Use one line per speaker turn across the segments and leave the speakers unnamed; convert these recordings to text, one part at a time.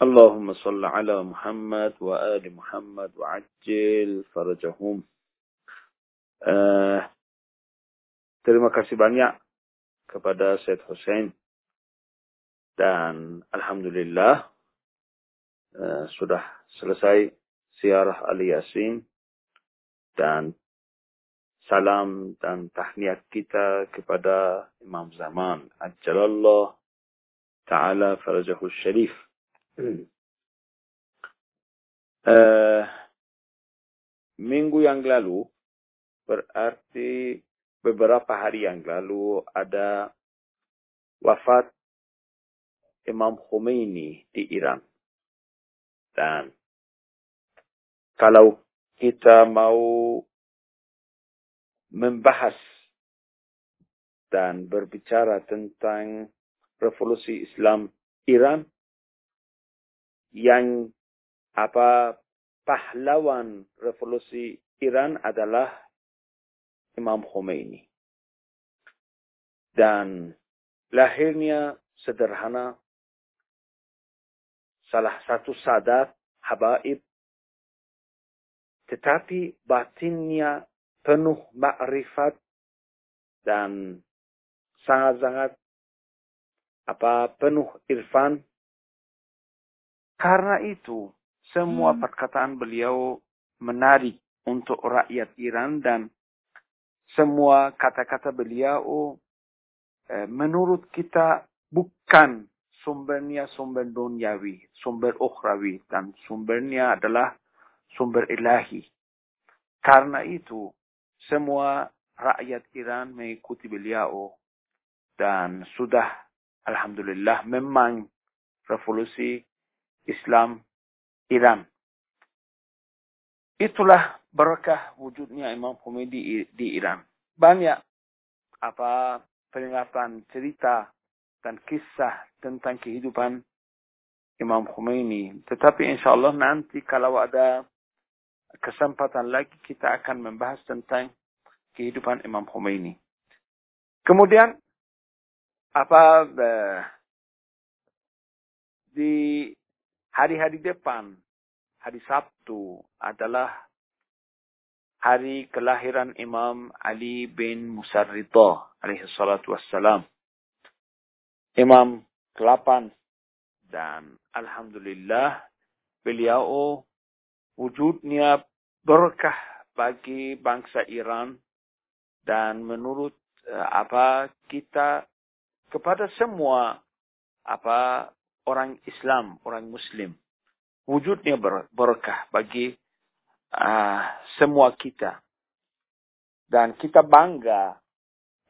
اللهم صل على محمد وآل Muhammad وعجل فرجهم uh, terima kasih banyak kepada Syed Hussein dan Alhamdulillah uh, sudah selesai siarah Ali Yasin dan salam dan tahniat kita kepada Imam Zaman Ajalallah Ta'ala Farajahul Sharif Uh, minggu yang lalu berarti beberapa hari yang lalu ada wafat Imam Khomeini di Iran. Dan kalau kita mau membahas dan berbicara tentang revolusi Islam Iran, yang apa pahlawan revolusi Iran adalah Imam Khomeini. Dan lahirnya sederhana salah satu sadat habaib tetapi batinnya penuh makrifat dan sangat-sangat apa penuh irfan karena itu, semua hmm. perkataan beliau menarik untuk rakyat Iran dan semua kata-kata beliau eh, menurut kita bukan sumbernya sumber duniawi, sumber ukhrawi dan sumbernya adalah sumber ilahi. Karena itu, semua rakyat Iran mengikuti beliau dan sudah alhamdulillah memang revolusi Islam Iran. Itulah berkah wujudnya Imam Khomeini di, di Iran. Banyak apa peringatan cerita dan kisah tentang kehidupan Imam Khomeini. Tetapi insya Allah nanti kalau ada kesempatan lagi kita akan membahas tentang kehidupan Imam Khomeini. Kemudian apa eh, di Hari-hari depan, hari Sabtu adalah hari kelahiran Imam Ali bin Musa Ridha alaihi salatu wassalam. Imam ke-8 dan Alhamdulillah beliau wujudnya berkah bagi bangsa Iran dan menurut uh, apa kita kepada semua apa orang Islam, orang Muslim. Wujudnya berkah bagi uh, semua kita. Dan kita bangga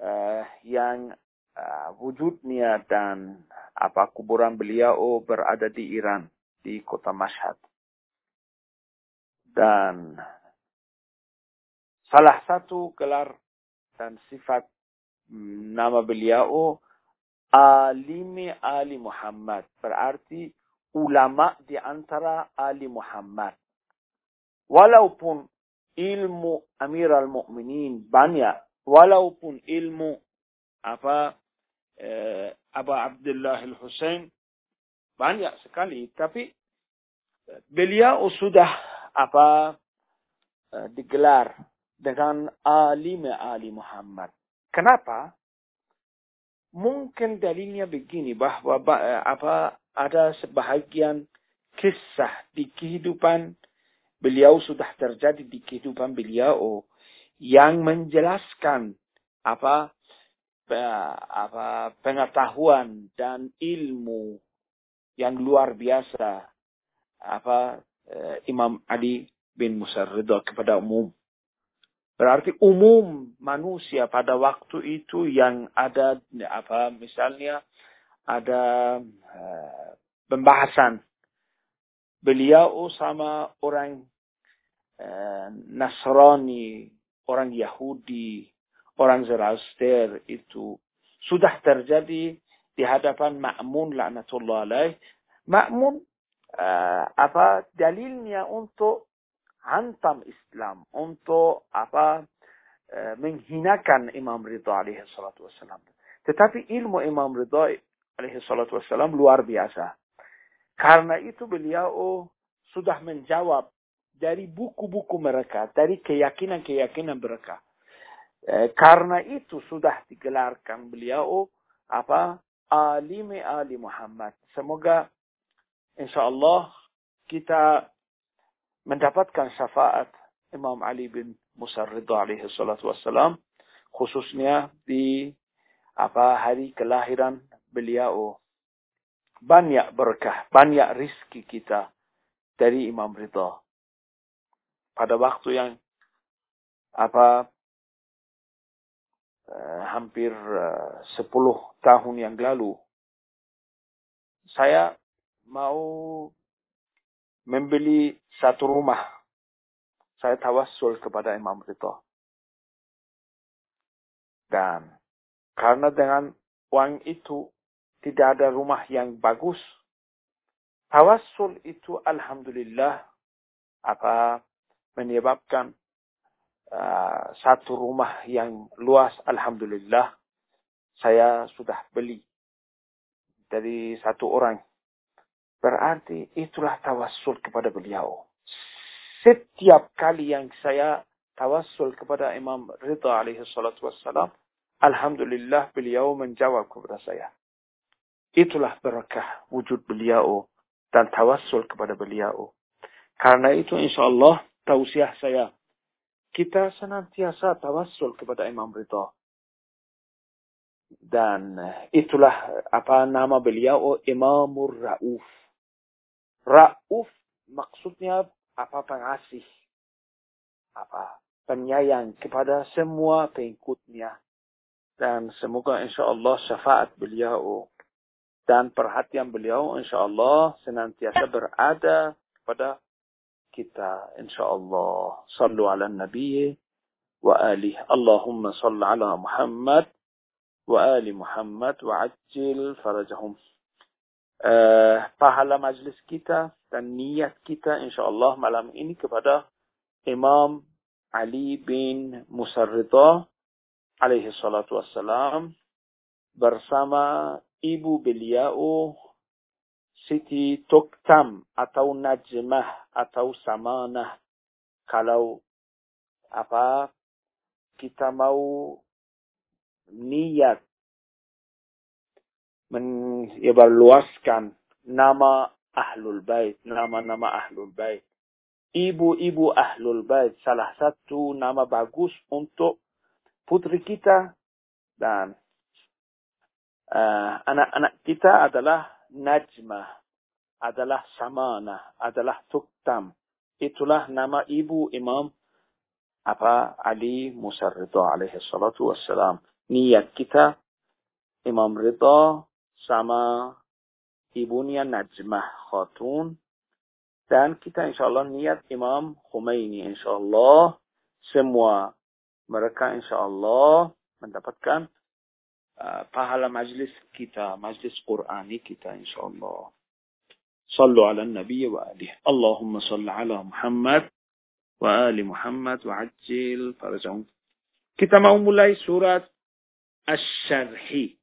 uh, yang uh, wujudnya dan apa kuburan beliau berada di Iran, di kota Mashhad. Dan salah satu gelar dan sifat mm, nama beliau alimi Ali Muhammad. Berarti ulama di antara Ali Muhammad. Walaupun ilmu Amir al-Mu'minin banyak. Walaupun ilmu apa eh, Abu Abdullah al-Husain banyak sekali. Tapi beliau sudah apa eh, digelar dengan alim Ali Muhammad. Kenapa? Mungkin dalilnya begini bahwa apa ada sebahagian kisah di kehidupan beliau sudah terjadi di kehidupan beliau yang menjelaskan apa apa pengetahuan dan ilmu yang luar biasa apa eh, Imam Ali bin Musa Ridha kepada umum Berarti umum manusia pada waktu itu yang ada apa misalnya ada uh, pembahasan beliau sama orang uh, Nasrani, orang Yahudi, orang Zoroaster itu sudah terjadi di hadapan Ma'mun laknatullah alaih. Ma'mun uh, apa dalilnya untuk hantam Islam untuk apa e, menghinakan Imam Ridha alaihi salatu wassalam. Tetapi ilmu Imam Ridha alaihi salatu wassalam luar biasa. Karena itu beliau sudah menjawab dari buku-buku mereka, dari keyakinan-keyakinan mereka. Eh, karena itu sudah digelarkan beliau apa alimi ali Muhammad. Semoga insya Allah kita mendapatkan syafaat Imam Ali bin Musa Ridha alaihi salatu wassalam khususnya di apa hari kelahiran beliau banyak berkah, banyak rizki kita dari Imam Ridha. Pada waktu yang apa uh, hampir eh, sepuluh tahun yang lalu, saya mau membeli satu rumah. Saya tawassul kepada Imam Ridha. Dan karena dengan uang itu tidak ada rumah yang bagus, tawassul itu alhamdulillah apa menyebabkan uh, satu rumah yang luas alhamdulillah saya sudah beli dari satu orang berarti itulah tawassul kepada beliau setiap kali yang saya tawassul kepada Imam Ridha alaihi salatu wassalam alhamdulillah beliau menjawab kepada saya itulah berkah wujud beliau dan tawassul kepada beliau karena itu insya Allah tausiah saya. Kita senantiasa tawassul kepada Imam Ridha. Dan itulah apa nama beliau Imamur Rauf. Rauf maksudnya apa pengasih. Apa penyayang kepada semua pengikutnya. Dan semoga insya Allah syafaat beliau dan perhatian beliau insya Allah senantiasa berada kepada kita insyaallah sallu ala nabi wa alih Allahumma salli ala Muhammad wa ali Muhammad wa ajil farajahum uh, pahala majlis kita dan niat kita insyaallah malam ini kepada Imam Ali bin Musarrida alaihi salatu wassalam bersama ibu beliau Siti Tuktam atau Najmah atau Samanah. Kalau apa kita mau niat menyebarluaskan nama Ahlul Bait, nama-nama Ahlul Bait. Ibu-ibu Ahlul Bait salah satu nama bagus untuk putri kita dan uh, anak-anak uh, kita adalah Najmah adalah Samana, adalah Tuktam. Itulah nama ibu Imam apa Ali Musa Ridha alaihi salatu wassalam. Niat kita Imam Ridha sama ibunya Najmah Khatun dan kita insyaallah niat Imam Khomeini insyaallah semua mereka insyaallah mendapatkan pahala majlis kita, majlis Qur'ani kita ala nabi wa alihi. Allahumma salli ala Muhammad wa ali Muhammad wa ajil farajahum. Kita mau mulai surat Asy-Syarhi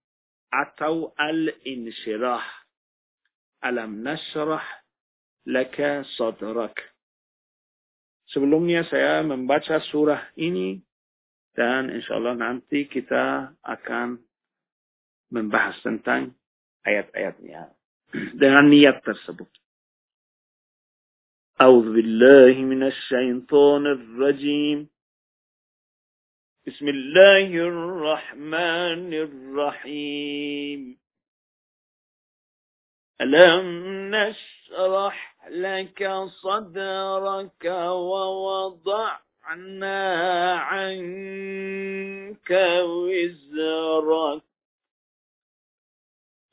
atau Al-Insyirah. Alam nasrah laka sadrak. Sebelumnya saya membaca surah ini dan insyaallah nanti kita akan membahas tentang ayat-ayatnya dengan niat tersebut. أعوذ بالله من الشيطان الرجيم بسم الله الرحمن الرحيم. ألم نشرح لك صدرك ووضعنا عنك وزرك.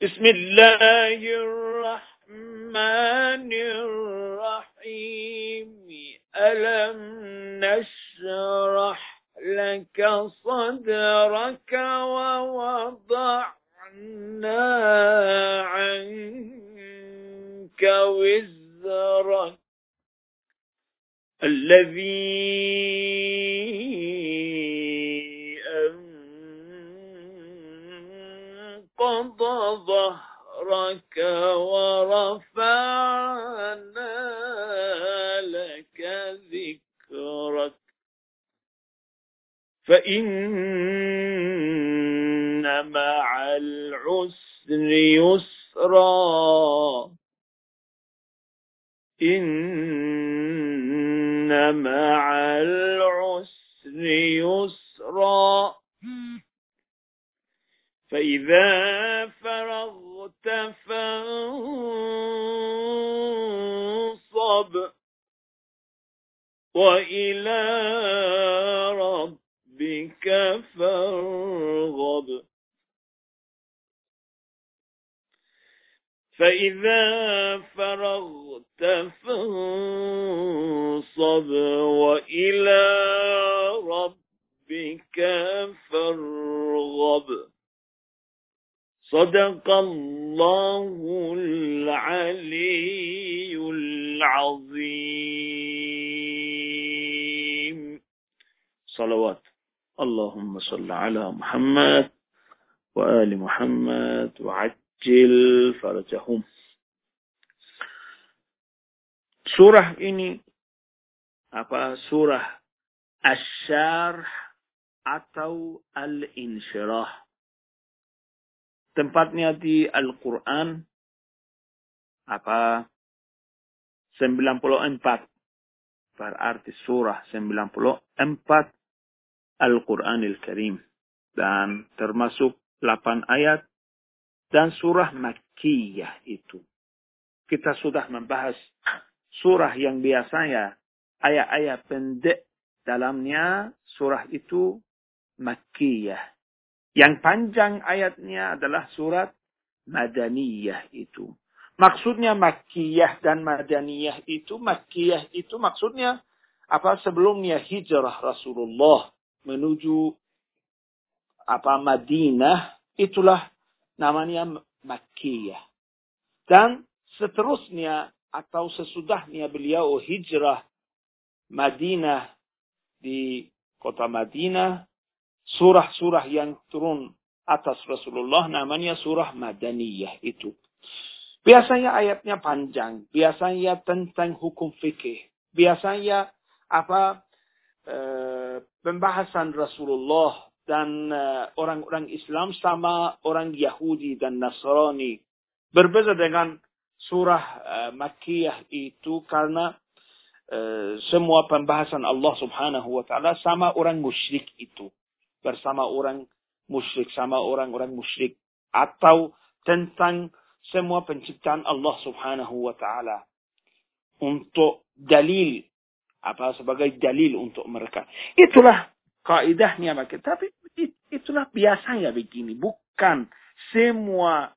بسم الله الرحمن الرحيم. ألم نشرح لك صدرك ووضعنا عنك وزرك الذي أنقض ظهرك ذكرك فإن مع العسر يسرا. إن مع العسر يسرا. فإذا Surah ini. Apa surah Asyarh atau Al-Insyirah? Tempatnya di Al-Quran. Apa? 94 berarti surah 94 Al-Quranil Karim. Dan termasuk 8 ayat dan surah Makkiyah itu. Kita sudah membahas surah yang biasanya ayat-ayat pendek dalamnya surah itu Makkiyah yang panjang ayatnya adalah surat Madaniyah itu. Maksudnya Makkiyah dan Madaniyah itu, Makkiyah itu maksudnya apa sebelumnya hijrah Rasulullah menuju apa Madinah itulah namanya Makkiyah. Dan seterusnya atau sesudahnya beliau hijrah Madinah di kota Madinah surah-surah yang turun atas Rasulullah namanya surah Madaniyah itu. Biasanya ayatnya panjang, biasanya tentang hukum fikih, biasanya apa e, pembahasan Rasulullah dan eh, orang-orang Islam sama orang Yahudi dan Nasrani. Berbeda dengan surah e, Makkiyah itu karena e, semua pembahasan Allah Subhanahu wa taala sama orang musyrik itu. Bersama orang musyrik sama orang-orang musyrik. Atau tentang semua penciptaan Allah Subhanahu wa taala. Untuk dalil apa sebagai dalil untuk mereka. Itulah kaidahnya maka tapi itulah biasanya begini. Bukan semua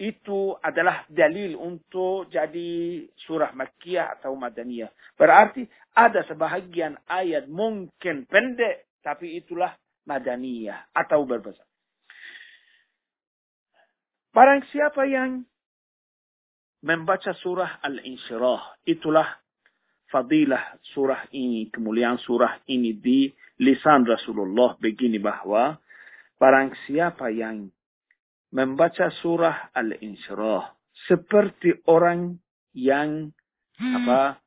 itu adalah dalil untuk jadi surah Makkiyah atau Madaniyah. Berarti ada sebahagian ayat mungkin pendek, tapi itulah Madaniyah atau berbahasa. Barang siapa yang membaca surah Al-Insyirah, itulah fadilah surah ini, kemuliaan surah ini di lisan Rasulullah begini bahwa barang siapa yang membaca surah Al-Insyirah seperti orang yang apa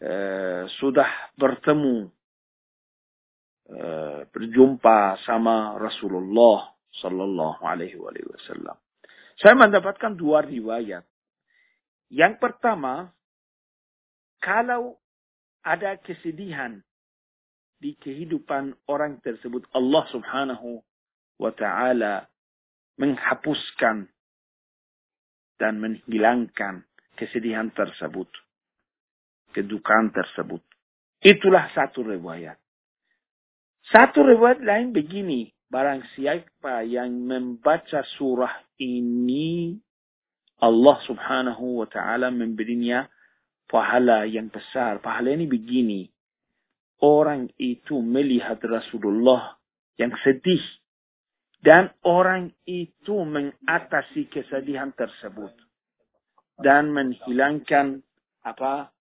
eh, sudah bertemu Eh, berjumpa sama Rasulullah Sallallahu Alaihi Wasallam. Saya mendapatkan dua riwayat. Yang pertama, kalau ada kesedihan di kehidupan orang tersebut, Allah Subhanahu wa Ta'ala menghapuskan dan menghilangkan kesedihan tersebut, kedukaan tersebut. Itulah satu riwayat. Satu riwayat lain begini, barang siapa yang membaca surah ini, Allah subhanahu wa ta'ala memberinya pahala yang besar. Pahala ini begini, orang itu melihat Rasulullah yang sedih. Dan orang itu mengatasi kesedihan tersebut. Dan menghilangkan apa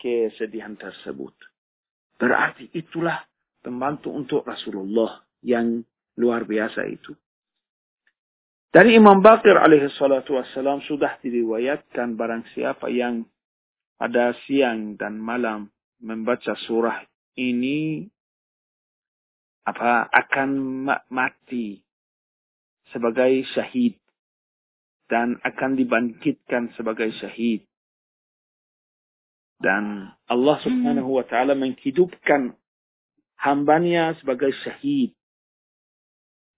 kesedihan tersebut. Berarti itulah pembantu untuk Rasulullah yang luar biasa itu. Dari Imam Bakir alaihi salatu wassalam sudah diriwayatkan barang siapa yang pada siang dan malam membaca surah ini apa akan mati sebagai syahid dan akan dibangkitkan sebagai syahid. Dan Allah subhanahu wa ta'ala menghidupkan hambanya sebagai syahid.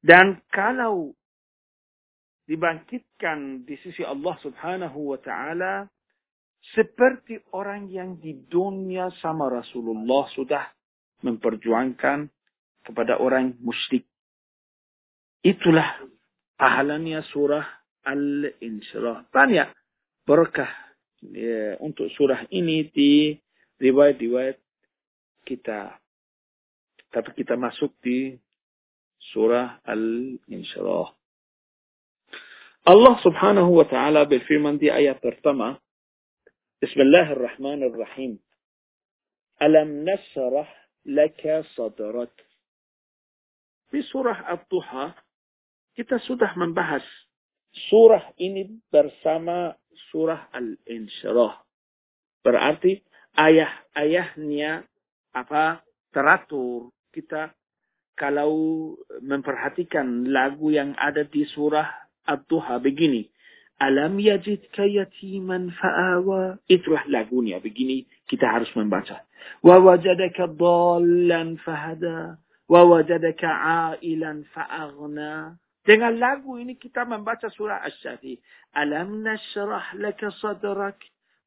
Dan kalau dibangkitkan di sisi Allah subhanahu wa ta'ala seperti orang yang di dunia sama Rasulullah sudah memperjuangkan kepada orang musyrik. Itulah pahalanya surah Al-Insyirah. Banyak berkah ya, untuk surah ini di riwayat-riwayat kita. Tapi kita masuk di surah Al-Insyirah. Allah subhanahu wa ta'ala berfirman di ayat pertama. Bismillahirrahmanirrahim. Alam nasrah laka sadrak. Di surah Al-Duha, kita sudah membahas surah ini bersama surah Al-Insyirah. Berarti ayah-ayahnya apa teratur kita kalau memperhatikan lagu yang ada di surah Ad-Duha begini. Alam yajidka yatiman fa'awa. Itulah lagunya. Begini kita harus membaca. Wa wajadaka dallan fahada. Wa wajadaka ailan fa'aghna. Dengan lagu ini kita membaca surah Asy-Syafi. Alam nashrah laka sadrak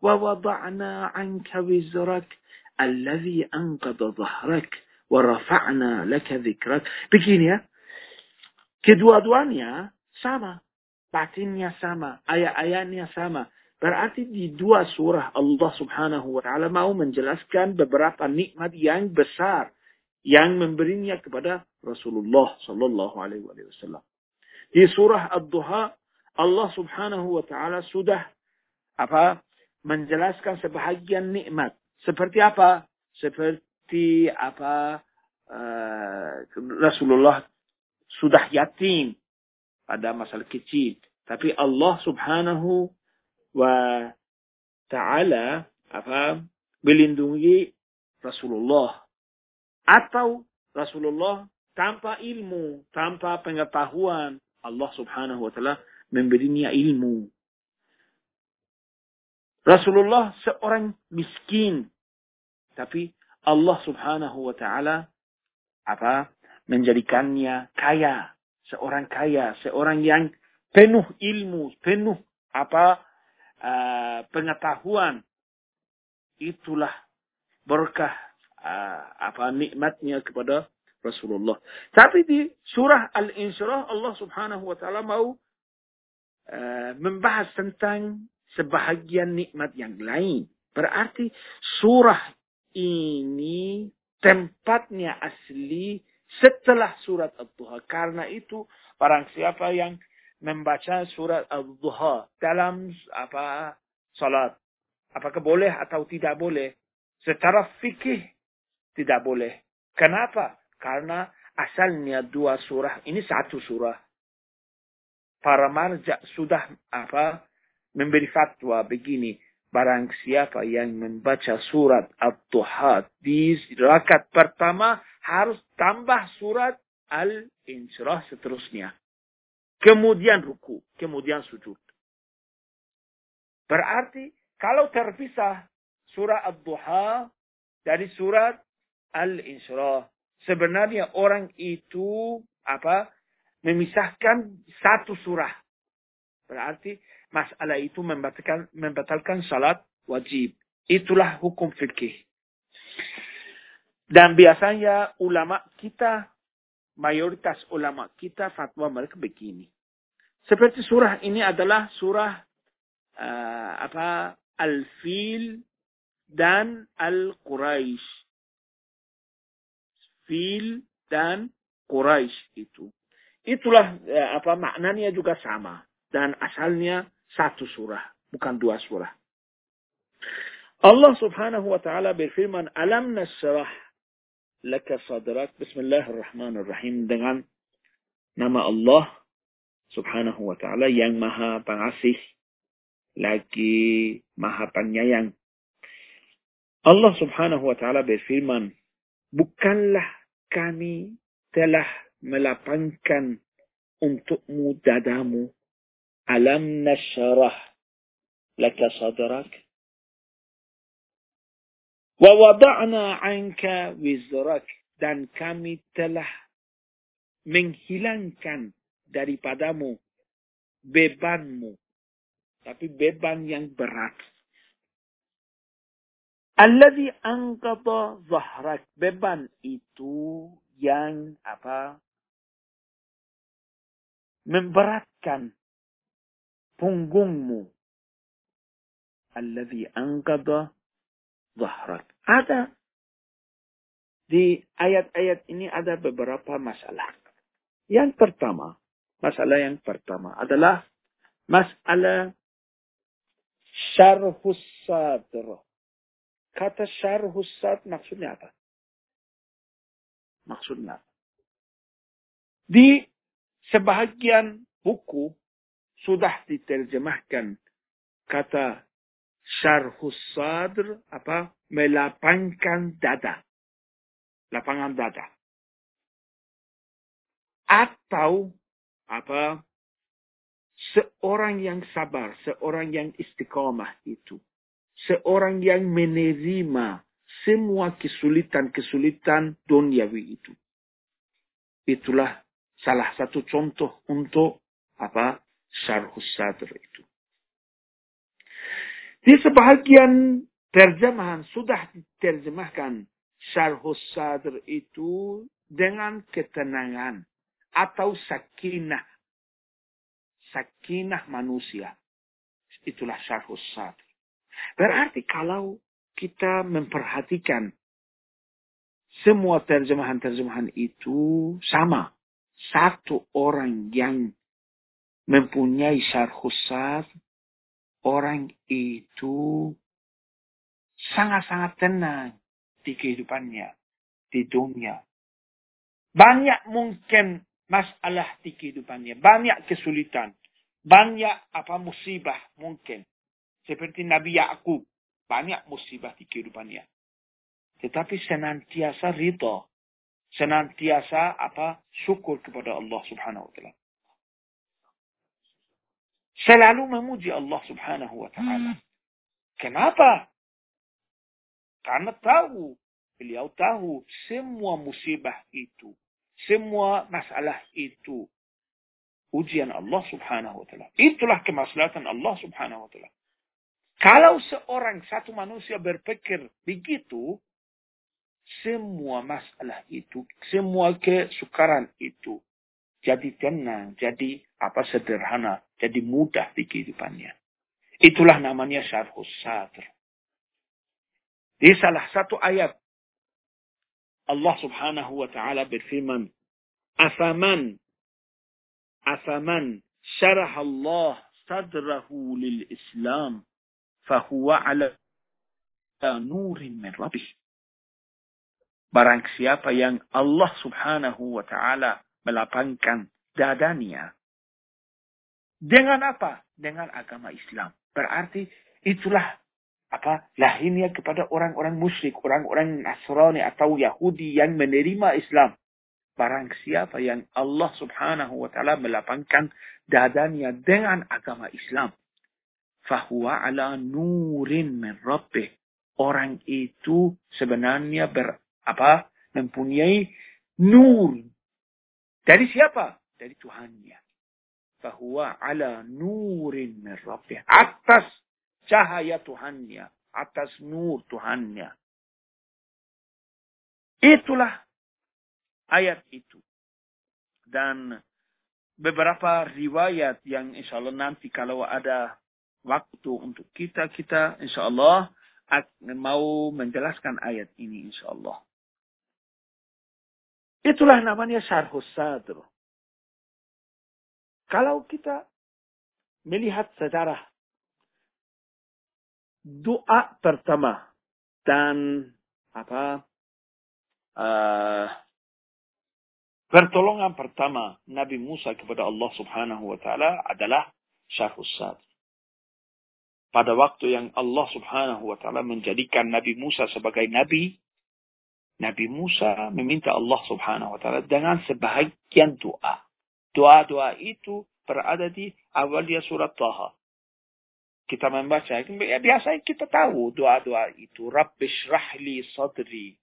wa wada'na 'anka wizrak alladhi anqadha dhahrak wa rafa'na laka dhikrak. Begini ya. Kedua-duanya sama batinnya sama, ayat-ayatnya sama. Berarti di dua surah Allah subhanahu wa ta'ala mau menjelaskan beberapa nikmat yang besar yang memberinya kepada Rasulullah sallallahu alaihi wasallam. Di surah Ad-Duha Allah subhanahu wa ta'ala sudah apa menjelaskan sebahagian nikmat. Seperti apa? Seperti apa uh, Rasulullah sudah yatim pada masalah kecil. Tapi Allah subhanahu wa ta'ala apa melindungi Rasulullah. Atau Rasulullah tanpa ilmu, tanpa pengetahuan, Allah subhanahu wa ta'ala memberinya ilmu. Rasulullah seorang miskin. Tapi Allah subhanahu wa ta'ala apa menjadikannya kaya seorang kaya, seorang yang penuh ilmu, penuh apa uh, pengetahuan. Itulah berkah uh, apa nikmatnya kepada Rasulullah. Tapi di surah Al-Insyirah Allah Subhanahu wa taala mau uh, membahas tentang sebahagian nikmat yang lain. Berarti surah ini tempatnya asli setelah surat Ad-Duha. Karena itu barang siapa yang membaca surat Ad-Duha dalam apa salat, apakah boleh atau tidak boleh? Secara fikih tidak boleh. Kenapa? Karena asalnya dua surah ini satu surah. Para marja sudah apa memberi fatwa begini. Barang siapa yang membaca surat Ad-Duha di rakaat pertama harus tambah surat Al-Insyirah seterusnya. Kemudian ruku, kemudian sujud. Berarti kalau terpisah surat Ad-Duha dari surat Al-Insyirah, sebenarnya orang itu apa? memisahkan satu surah. Berarti masalah itu membatalkan membatalkan salat wajib. Itulah hukum fikih. Dan biasanya ulama kita, mayoritas ulama kita fatwa mereka begini. Seperti surah ini adalah surah uh, apa Al-Fil dan Al-Quraisy. Fil dan Quraisy itu. Itulah uh, apa maknanya juga sama dan asalnya satu surah, bukan dua surah. Allah Subhanahu wa taala berfirman, "Alam nasrah laka sadrak. Bismillahirrahmanirrahim. Dengan nama Allah subhanahu wa ta'ala yang maha pengasih lagi maha penyayang. Allah subhanahu wa ta'ala berfirman, Bukanlah kami telah melapangkan untukmu dadamu. Alam nasyrah laka sadrak. Wa wada'na anka wizrak. Dan kami telah menghilangkan daripadamu bebanmu. Tapi beban yang berat. Alladhi angkata zahrak. Beban itu yang apa? Memberatkan punggungmu. Alladhi angkata zahrak. Ada di ayat-ayat ini ada beberapa masalah. Yang pertama, masalah yang pertama adalah masalah syarhus sadr. Kata sadr maksudnya apa? Maksudnya? Di sebahagian buku sudah diterjemahkan kata syarhus sadr apa? Melapangkan dada. Lapangan dada. Atau apa? Seorang yang sabar seorang yang istiqamah itu seorang yang menerima semua kesulitan-kesulitan duniawi itu itulah salah satu contoh untuk apa syarhus sadr itu di sebahagian terjemahan sudah diterjemahkan syarhus sadr itu dengan ketenangan atau sakinah. Sakinah manusia. Itulah syarhus sadr. Berarti kalau kita memperhatikan semua terjemahan-terjemahan itu sama. Satu orang yang mempunyai syarhus sadr orang itu sangat-sangat tenang di kehidupannya, di dunia. Banyak mungkin masalah di kehidupannya, banyak kesulitan, banyak apa musibah mungkin. Seperti Nabi Yakub, banyak musibah di kehidupannya. Tetapi senantiasa rito, senantiasa apa syukur kepada Allah Subhanahu wa taala selalu memuji Allah Subhanahu wa taala. Kenapa? Karena tahu, beliau tahu semua musibah itu, semua masalah itu ujian Allah Subhanahu wa taala. Itulah kemaslahatan Allah Subhanahu wa taala. Kalau seorang satu manusia berpikir begitu, semua masalah itu, semua kesukaran itu jadi tenang, jadi apa sederhana, jadi mudah di kehidupannya. Itulah namanya syarhus sadr. Di salah satu ayat Allah subhanahu wa ta'ala berfirman, Afaman, afaman syarah Allah sadrahu lil Islam, fahuwa ala nurin min rabih. Barang siapa yang Allah subhanahu wa ta'ala melapangkan dadanya dengan apa? Dengan agama Islam. Berarti itulah apa lahirnya kepada orang-orang musyrik, orang-orang Nasrani atau Yahudi yang menerima Islam. Barang siapa yang Allah subhanahu wa ta'ala melapangkan dadanya dengan agama Islam. Fahuwa ala nurin min rabbih. Orang itu sebenarnya ber, apa, mempunyai nur. Dari siapa? Dari Tuhannya fahuwa ala nurin min rabbih. Atas cahaya Tuhannya. Atas nur Tuhannya. Itulah ayat itu. Dan beberapa riwayat yang insya Allah nanti kalau ada waktu untuk kita, kita insya Allah mau menjelaskan ayat ini insya Allah. Itulah namanya syarhus sadr. Kalau kita melihat sejarah doa pertama dan apa uh, Pertolongan pertama Nabi Musa kepada Allah Subhanahu wa taala adalah syarhus sad pada waktu yang Allah Subhanahu wa taala menjadikan Nabi Musa sebagai nabi, Nabi Musa meminta Allah Subhanahu wa taala dengan sebahagian doa. Doa-doa itu berada di awalnya surat Taha. Kita membaca, ya biasa kita tahu doa-doa itu. Rabbishrahli sadri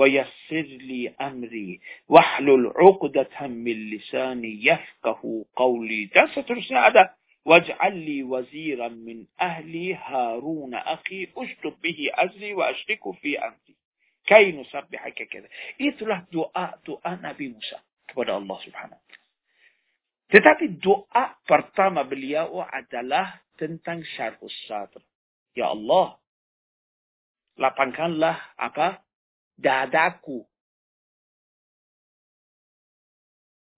wa yassirli amri wahlul 'uqdatam min lisani yafqahu qawli. Dan seterusnya ada waj'al li waziran min ahli Harun akhi ushtub bihi azri wa ashriku fi amri kai nusabbihaka kada. Itulah doa-doa Nabi Musa kepada Allah Subhanahu wa taala. Tetapi doa pertama beliau adalah tentang syarhus sadr. Ya Allah, lapangkanlah apa? Dadaku.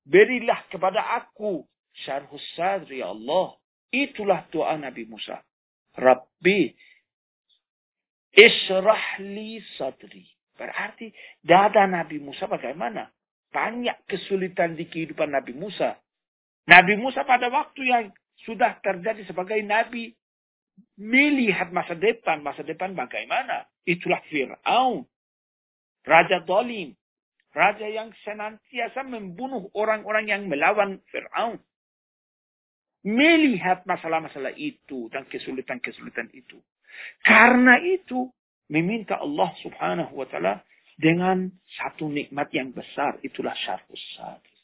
Berilah kepada aku syarhus sadri ya Allah. Itulah doa Nabi Musa. Rabbi israh li sadri. Berarti dada Nabi Musa bagaimana? Banyak kesulitan di kehidupan Nabi Musa. Nabi Musa pada waktu yang sudah terjadi sebagai Nabi. Melihat masa depan. Masa depan bagaimana? Itulah Fir'aun. Raja dolim. Raja yang senantiasa membunuh orang-orang yang melawan Fir'aun. Melihat masalah-masalah itu dan kesulitan-kesulitan itu. Karena itu, meminta Allah subhanahu wa ta'ala dengan satu nikmat yang besar. Itulah syarhus sadri.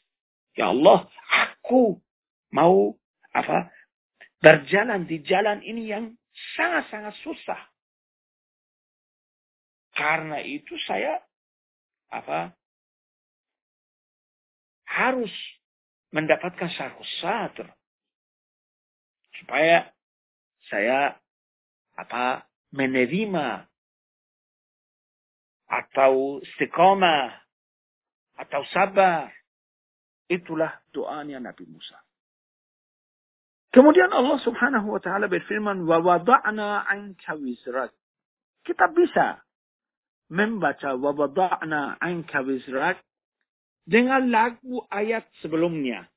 Ya Allah, aku mau apa berjalan di jalan ini yang sangat-sangat susah. Karena itu saya apa harus mendapatkan syarhus supaya saya apa menerima atau istiqamah atau sabar. Itulah doanya Nabi Musa. Kemudian Allah Subhanahu wa taala berfirman wa wada'na 'anka wizrak. Kita bisa membaca wabada'na anka wizrak dengan lagu ayat sebelumnya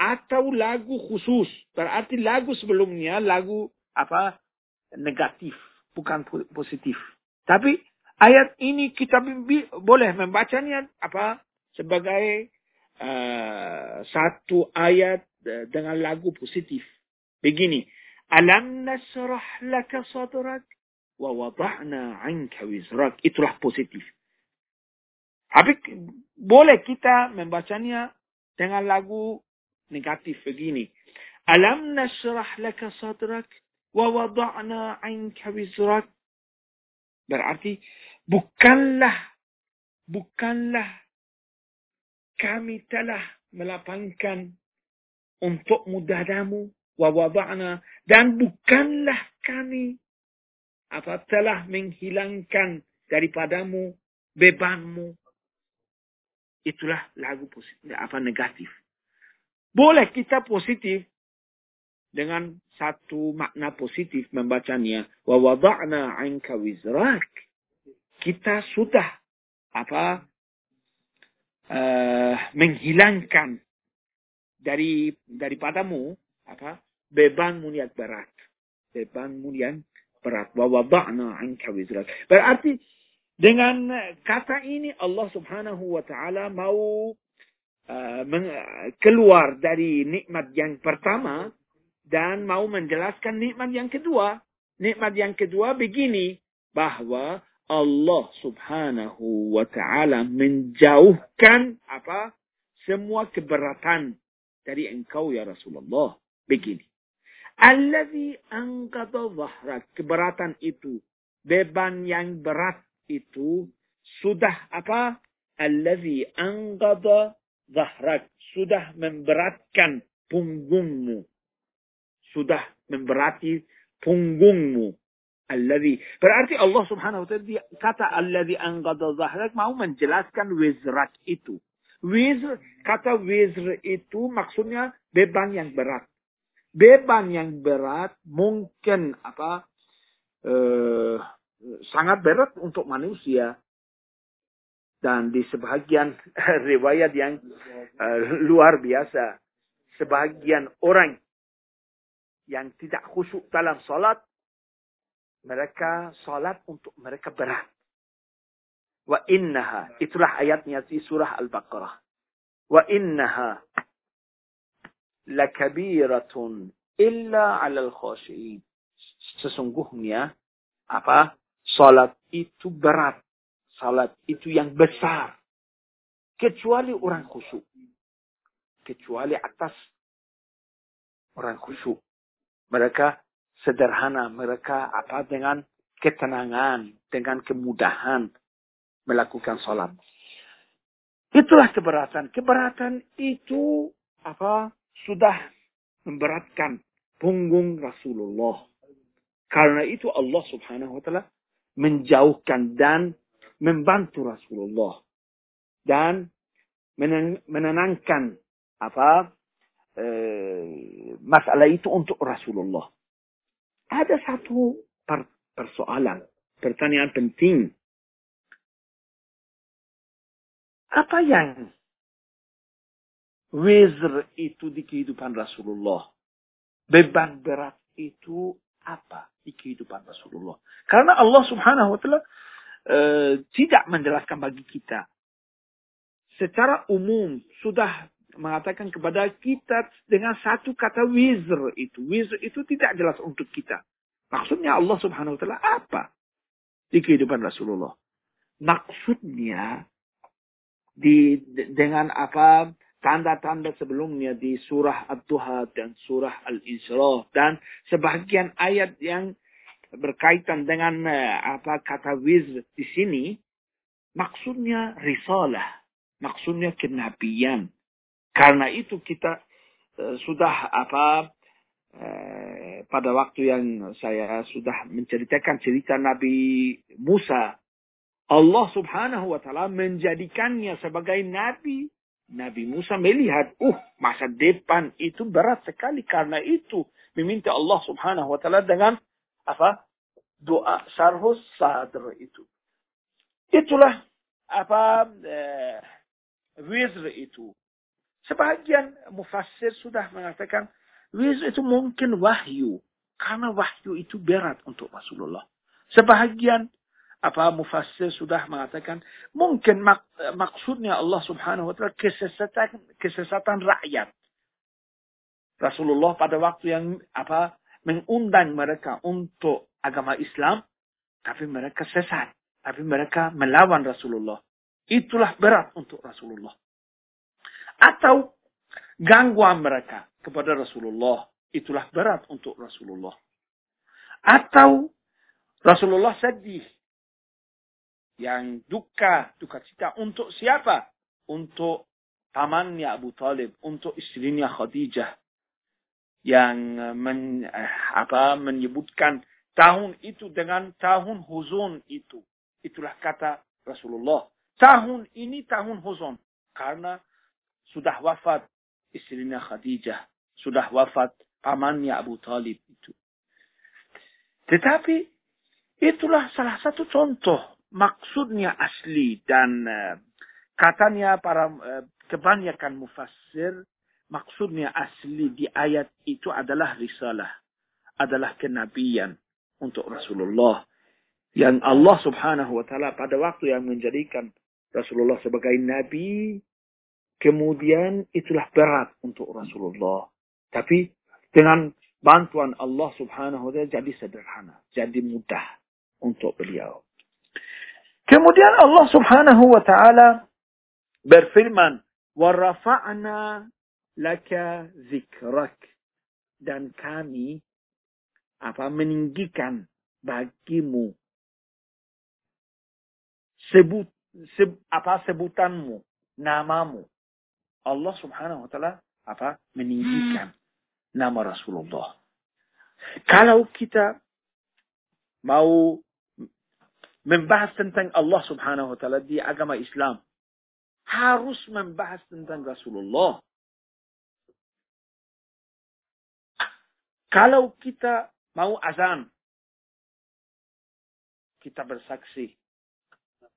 atau lagu khusus berarti lagu sebelumnya lagu apa negatif bukan positif tapi ayat ini kita boleh membacanya apa sebagai uh, satu ayat dengan lagu positif begini alam nasrah laka sadrak wa wada'na 'anka wizrak. Itulah positif. Tapi boleh kita membacanya dengan lagu negatif begini. Alam nasrah laka sadrak wa wada'na 'anka wizrak. Berarti bukanlah bukanlah kami telah melapangkan untuk mudadamu wa wada'na dan bukanlah kami apa telah menghilangkan daripadamu bebanmu. Itulah lagu positif, apa negatif. Boleh kita positif dengan satu makna positif membacanya. Wa wada'na 'anka wizrak. Kita sudah apa uh, menghilangkan dari daripadamu apa bebanmu yang berat. Bebanmu yang berat. Wa wada'na anka wizrak. Berarti dengan kata ini Allah subhanahu wa ta'ala mau keluar dari nikmat yang pertama dan mau menjelaskan nikmat yang kedua. Nikmat yang kedua begini bahwa Allah subhanahu wa ta'ala menjauhkan apa semua keberatan dari engkau ya Rasulullah. Begini. Alladhi angkata zahrak. Keberatan itu. Beban yang berat itu. Sudah apa? Alladhi angkata zahrak. Sudah memberatkan punggungmu. Sudah memberati punggungmu. Alladhi. Berarti Allah subhanahu wa ta'ala kata alladhi angkata zahrak mau menjelaskan wizrak itu. Wizr, kata wizr itu maksudnya beban yang berat beban yang berat mungkin apa eh, sangat berat untuk manusia. Dan di sebagian riwayat yang uh, luar biasa, sebagian orang yang tidak khusyuk dalam salat, mereka salat untuk mereka berat. Wa innaha, itulah ayatnya di surah Al-Baqarah. Wa innaha lakabiratun illa 'alal khashiyin. Sesungguhnya apa? Salat itu berat salat itu yang besar. Kecuali orang khusyuk. Kecuali atas orang khusyuk. Mereka sederhana. Mereka apa dengan ketenangan, dengan kemudahan melakukan salat. Itulah keberatan. Keberatan itu apa sudah memberatkan punggung Rasulullah. Karena itu Allah Subhanahu wa taala menjauhkan dan membantu Rasulullah dan menenangkan apa eh, masalah itu untuk Rasulullah. Ada satu persoalan, pertanyaan penting. Apa yang wizr itu di kehidupan Rasulullah? Beban berat itu apa di kehidupan Rasulullah? Karena Allah subhanahu wa ta'ala Eh, tidak menjelaskan bagi kita. Secara umum sudah mengatakan kepada kita dengan satu kata wizr itu. Wizr itu tidak jelas untuk kita. Maksudnya Allah subhanahu wa ta'ala apa? Di kehidupan Rasulullah. Maksudnya di dengan apa tanda-tanda sebelumnya di surah Ad-Duha dan surah Al-Isra dan sebagian ayat yang berkaitan dengan uh, apa kata wiz di sini, maksudnya risalah, maksudnya kenabian. Karena itu kita uh, sudah apa uh, pada waktu yang saya sudah menceritakan cerita Nabi Musa, Allah Subhanahu wa taala menjadikannya sebagai nabi. Nabi Musa melihat, uh, masa depan itu berat sekali karena itu meminta Allah Subhanahu wa taala dengan apa? Doa sarhus sadr itu. Itulah apa eh, wizr itu. Sebagian mufassir sudah mengatakan wizr itu mungkin wahyu. Karena wahyu itu berat untuk Rasulullah. Sebahagian apa mufassir sudah mengatakan mungkin mak, maksudnya Allah Subhanahu wa taala kesesatan kesesatan rakyat. Rasulullah pada waktu yang apa mengundang mereka untuk agama Islam, tapi mereka sesat, tapi mereka melawan Rasulullah. Itulah berat untuk Rasulullah. Atau gangguan mereka kepada Rasulullah, itulah berat untuk Rasulullah. Atau Rasulullah sedih, yang duka, duka cita untuk siapa? Untuk pamannya Abu Talib, untuk istrinya Khadijah, yang eh, men, eh, apa menyebutkan tahun itu dengan tahun huzun itu. Itulah kata Rasulullah. Tahun ini tahun huzun karena sudah wafat istrinya Khadijah, sudah wafat pamannya Abu Talib itu. Tetapi itulah salah satu contoh maksudnya asli dan uh, katanya para kebanyakan mufassir maksudnya asli di ayat itu adalah risalah, adalah kenabian untuk Rasulullah. Yang Allah subhanahu wa ta'ala pada waktu yang menjadikan Rasulullah sebagai nabi, kemudian itulah berat untuk Rasulullah. Tapi dengan bantuan Allah subhanahu wa ta'ala jadi sederhana, jadi mudah untuk beliau. Kemudian Allah subhanahu wa ta'ala berfirman, وَرَفَعْنَا laka zikrak. Dan kami apa meninggikan bagimu. Sebut seb, apa sebutanmu namamu. Allah Subhanahu wa taala apa meninggikan nama Rasulullah. Kalau kita mau membahas tentang Allah Subhanahu wa taala di agama Islam harus membahas tentang Rasulullah Kalau kita mau azan, kita bersaksi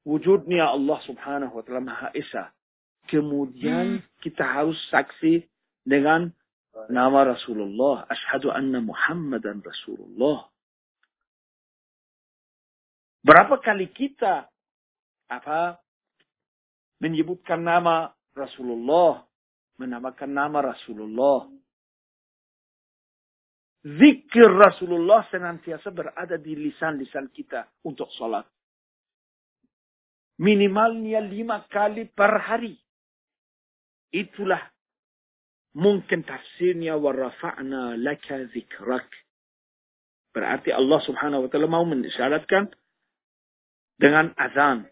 wujudnya Allah subhanahu wa ta'ala Maha Esa. Kemudian kita harus saksi dengan nama Rasulullah. Ashadu anna Muhammadan Rasulullah. Berapa kali kita apa menyebutkan nama Rasulullah, menamakan nama Rasulullah. Zikir Rasulullah senantiasa berada di lisan-lisan kita untuk sholat. Minimalnya lima kali per hari. Itulah mungkin tafsirnya warafa'na laka zikrak. Berarti Allah subhanahu wa ta'ala mau mensyaratkan dengan azan.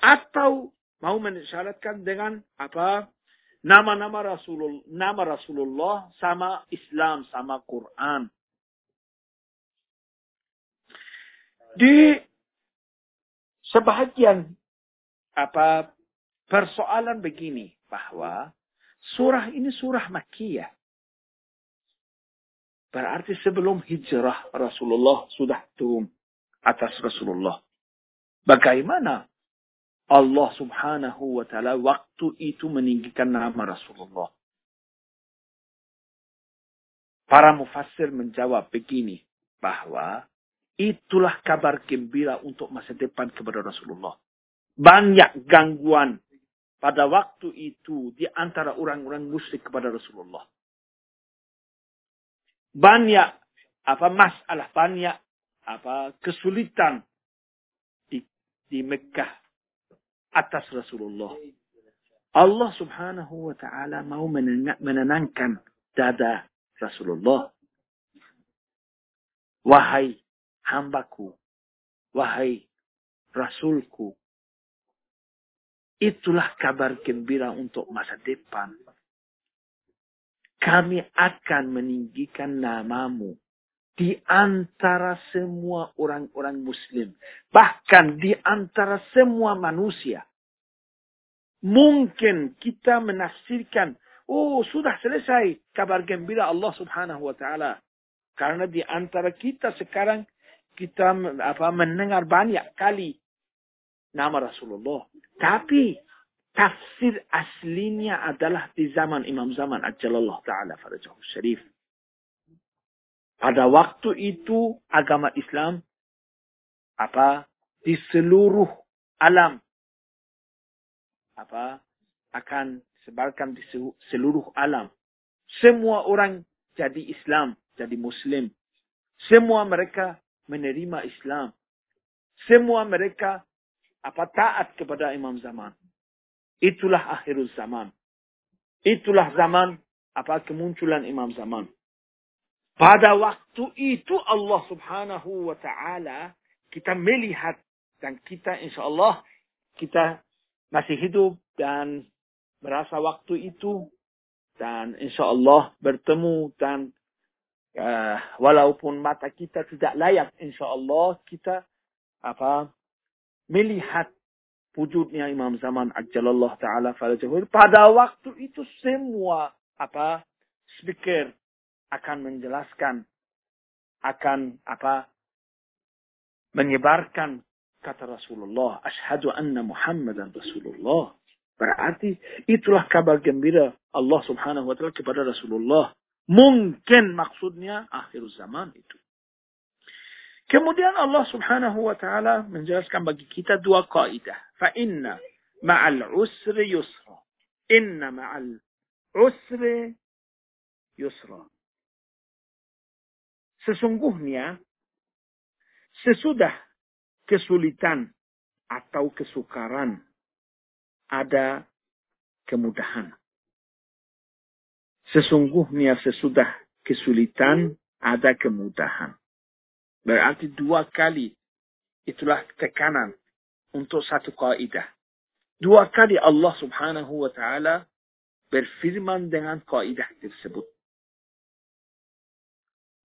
Atau mau mensyaratkan dengan apa? Nama-nama Rasulullah, nama Rasulullah sama Islam, sama Quran. Di sebahagian apa persoalan begini bahwa surah ini surah Makkiyah. Berarti sebelum hijrah Rasulullah sudah turun atas Rasulullah. Bagaimana Allah subhanahu wa ta'ala waktu itu meninggikan nama Rasulullah. Para mufassir menjawab begini. Bahwa itulah kabar gembira untuk masa depan kepada Rasulullah. Banyak gangguan pada waktu itu di antara orang-orang musyrik kepada Rasulullah. Banyak apa masalah, banyak apa kesulitan di, di Mekah atas Rasulullah. Allah subhanahu wa ta'ala mau menenangkan dada Rasulullah. Wahai hambaku, wahai Rasulku, itulah kabar gembira untuk masa depan. Kami akan meninggikan namamu di antara semua orang-orang muslim. Bahkan di antara semua manusia. Mungkin kita menafsirkan, oh sudah selesai kabar gembira Allah subhanahu wa ta'ala. Karena di antara kita sekarang kita apa mendengar banyak kali nama Rasulullah. Tapi tafsir aslinya adalah di zaman Imam Zaman Ajalallah Ta'ala Farajahu Syarif. Pada waktu itu agama Islam apa di seluruh alam apa akan sebarkan di seluruh alam. Semua orang jadi Islam, jadi Muslim. Semua mereka menerima Islam. Semua mereka apa taat kepada Imam Zaman. Itulah akhirul zaman. Itulah zaman apa kemunculan Imam Zaman. Pada waktu itu Allah subhanahu wa ta'ala kita melihat dan kita insya Allah kita masih hidup dan merasa waktu itu dan insya Allah bertemu dan uh, walaupun mata kita tidak layak insya Allah kita apa melihat wujudnya Imam Zaman Ajalallah Ta'ala pada waktu itu semua apa speaker akan menjelaskan, akan apa menyebarkan kata Rasulullah, Ashhadu anna Muhammadan Rasulullah. Berarti itulah kabar gembira Allah subhanahu wa ta'ala kepada Rasulullah. Mungkin maksudnya akhir zaman itu. Kemudian Allah subhanahu wa ta'ala menjelaskan bagi kita dua kaidah. Fa inna ma'al usri yusra. Inna ma'al usri yusra. Sesungguhnya sesudah kesulitan atau kesukaran ada kemudahan. Sesungguhnya sesudah kesulitan ada kemudahan. Berarti dua kali itulah tekanan untuk satu kaidah. Dua kali Allah subhanahu wa ta'ala berfirman dengan kaidah tersebut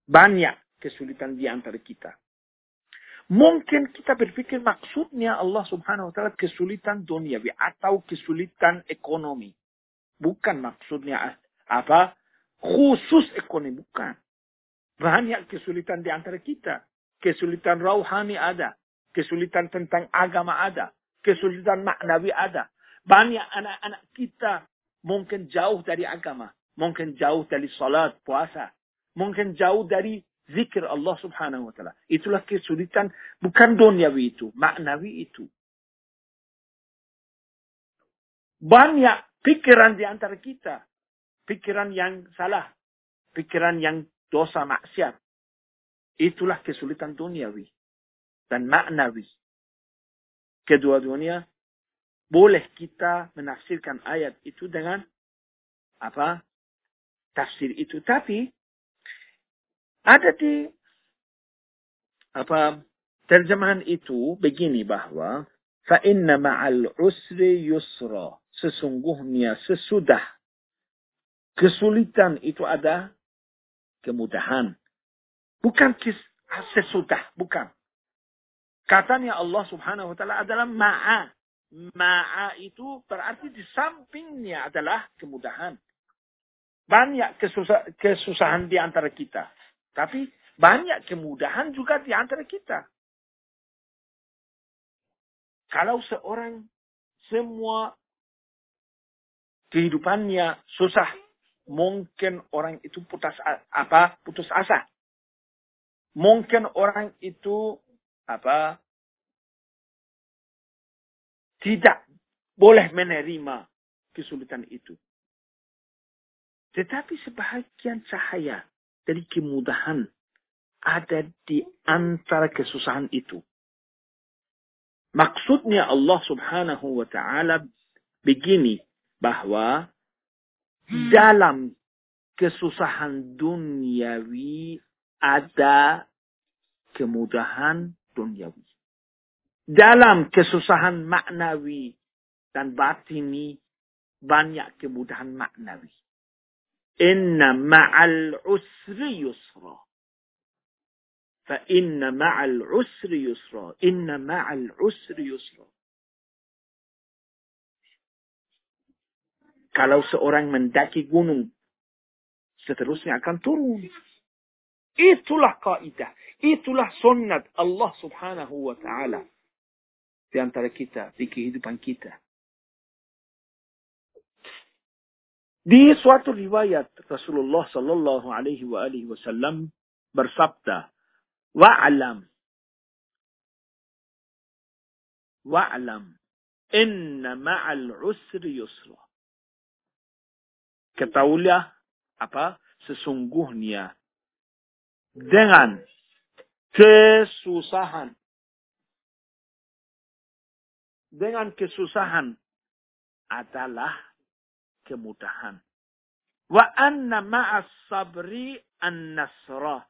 banyak kesulitan di antara kita. Mungkin kita berpikir maksudnya Allah subhanahu wa ta'ala kesulitan duniawi atau kesulitan ekonomi. Bukan maksudnya apa? Khusus ekonomi, bukan. Banyak kesulitan di antara kita. Kesulitan rauhani ada. Kesulitan tentang agama ada. kesulitan maknawi ada. Banyak anak-anak kita mungkin jauh dari agama. Mungkin jauh dari salat, puasa. Mungkin jauh dari zikir Allah subhanahu wa ta'ala. Itulah kesulitan. Bukan duniawi itu. Maknawi itu. Banyak pikiran di antara kita. Pikiran yang salah. Pikiran yang dosa maksiat. Itulah kesulitan duniawi dan maknawi. Kedua-duanya boleh kita menafsirkan ayat itu dengan apa? Tafsir itu. Tapi ada di apa terjemahan itu begini bahwa fa inna ma'al usri yusra sesungguhnya sesudah kesulitan itu ada kemudahan bukan sesudah bukan Katanya Allah subhanahu wa ta'ala adalah ma'a. Ma'a itu berarti di sampingnya adalah kemudahan. Banyak kesusah, kesusahan di antara kita. Tapi banyak kemudahan juga di antara kita. Kalau seorang semua kehidupannya susah, mungkin orang itu putus apa? Putus asa. Mungkin orang itu apa tidak boleh menerima kesulitan itu. Tetapi sebahagian cahaya dari kemudahan ada di antara kesusahan itu. Maksudnya Allah subhanahu wa ta'ala begini bahwa dalam kesusahan duniawi ada kemudahan duniawi. Dalam kesusahan maknawi dan batini banyak kemudahan maknawi. Ma'al usri yusra. Fa inna ma'al usri yusra. Inna ma'al usri yusra. Kalau seorang mendaki gunung, seterusnya akan turun. Itulah kaidah. Itulah sunnat Allah subhanahu wa ta'ala. Di antara kita, di kehidupan kita. Di suatu riwayat Rasulullah sallallahu alaihi wasallam bersabda, "Wa'lam wa'lam inna ma'al usri yusra." Ketahuilah apa? Sesungguhnya dengan kesusahan. Dengan kesusahan adalah kemudahan. Wa anna ma'as sabri an-nasrah.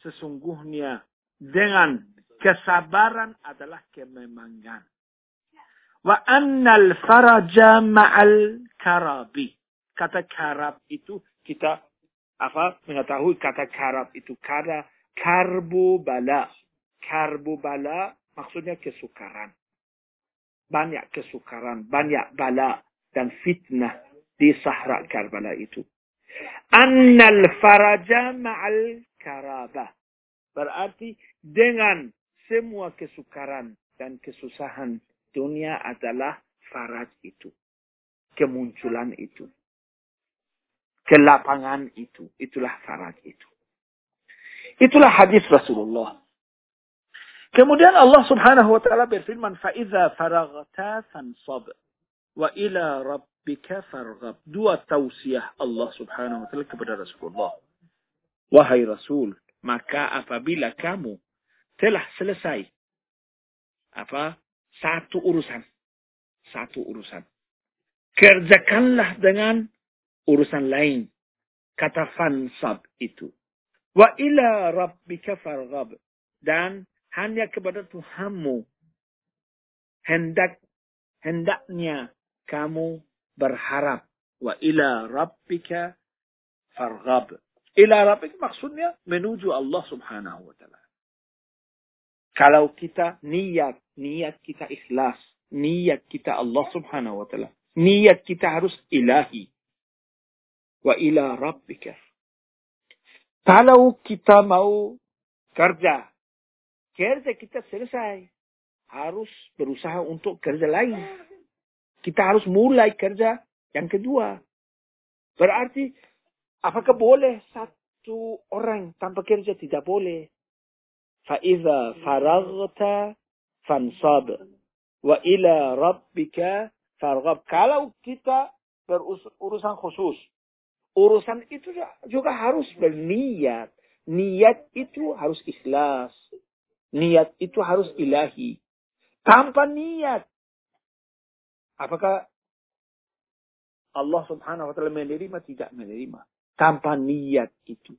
Sesungguhnya dengan kesabaran adalah kememangan. Wa annal faraja ma'al karabi. Kata karab itu kita apa mengetahui kata karab itu kata karbu bala. Karbu bala maksudnya kesukaran. Banyak kesukaran, banyak bala dan fitnah di Sahara Karbala itu. Annal faraja ma'al karabah. Berarti dengan semua kesukaran dan kesusahan dunia adalah faraj itu. Kemunculan itu kelapangan itu. Itulah faraj itu. Itulah hadis Rasulullah. Kemudian Allah Subhanahu wa taala berfirman, "Fa idza faraghta fansab wa ila rabbika farghab." Dua tausiah Allah Subhanahu wa taala kepada Rasulullah. Wahai Rasul, maka apabila kamu telah selesai apa satu urusan, satu urusan. Kerjakanlah dengan urusan lain. Kata fansab itu. Wa ila rabbika farghab. Dan hanya kepada Tuhanmu hendak hendaknya kamu berharap. Wa ila rabbika farghab. Ila rabbika maksudnya menuju Allah subhanahu wa ta'ala. Kalau kita niat, niat kita ikhlas, niat kita Allah subhanahu wa ta'ala. Niat kita harus ilahi wa ila rabbika. Kalau kita mau kerja, kerja kita selesai. harus berusaha untuk kerja lain. Kita harus mulai kerja yang kedua. Berarti apakah boleh satu orang tanpa kerja? Tidak boleh. فَإِذَا فَرَغْتَ فَانْصَبْ وَإِلَى رَبِّكَ فَارْغَبْ Kalau kita berurusan khusus, urusan itu juga harus berniat. Niat itu harus ikhlas. Niat itu harus ilahi. Tanpa niat. Apakah Allah subhanahu wa ta'ala menerima? Tidak menerima. Tanpa niat itu.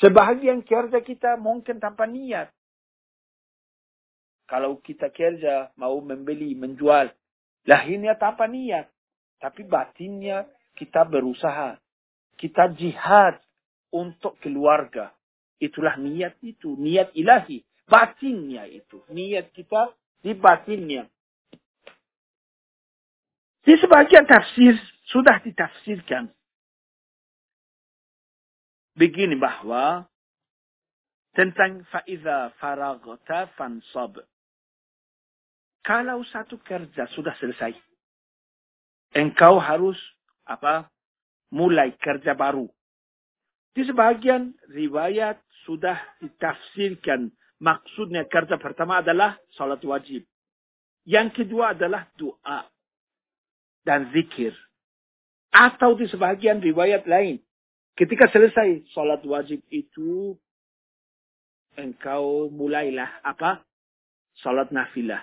Sebahagian kerja kita mungkin tanpa niat. Kalau kita kerja mau membeli, menjual. Lahirnya tanpa niat. Tapi batinnya kita berusaha. Kita jihad untuk keluarga. Itulah niat itu. Niat ilahi. Batinnya itu. Niat kita di batinnya. Di sebagian tafsir sudah ditafsirkan. Begini bahwa tentang faiza faragta fansab. Kalau satu kerja sudah selesai, engkau harus apa? Mulai kerja baru. Di sebagian riwayat sudah ditafsirkan maksudnya kerja pertama adalah salat wajib. Yang kedua adalah doa dan zikir. Atau di sebagian riwayat lain. Ketika selesai salat wajib itu, engkau mulailah apa? Salat nafilah.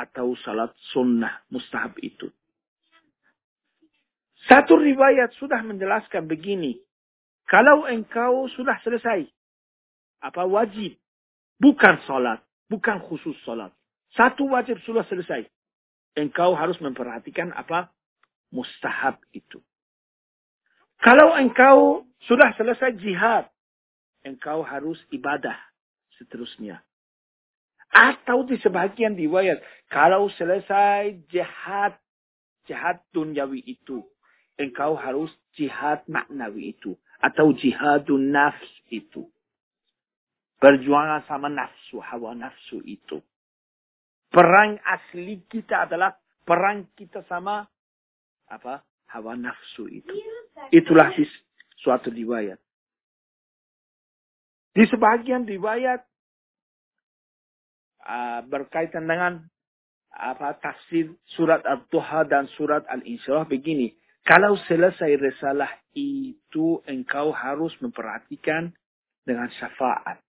Atau salat sunnah mustahab itu. Satu riwayat sudah menjelaskan begini. Kalau engkau sudah selesai. Apa wajib. Bukan salat. Bukan khusus salat. Satu wajib sudah selesai engkau harus memperhatikan apa mustahab itu. Kalau engkau sudah selesai jihad, engkau harus ibadah seterusnya. Atau di sebagian riwayat, kalau selesai jihad, jihad duniawi itu, engkau harus jihad maknawi itu. Atau jihadun nafs itu. Berjuang sama nafsu, hawa nafsu itu. Perang asli kita adalah perang kita sama apa hawa nafsu itu. Itulah di suatu riwayat. Di sebagian riwayat uh, berkaitan dengan apa tafsir surat Al-Duha dan surat Al-Insyirah begini. Kalau selesai risalah itu engkau harus memperhatikan dengan syafaat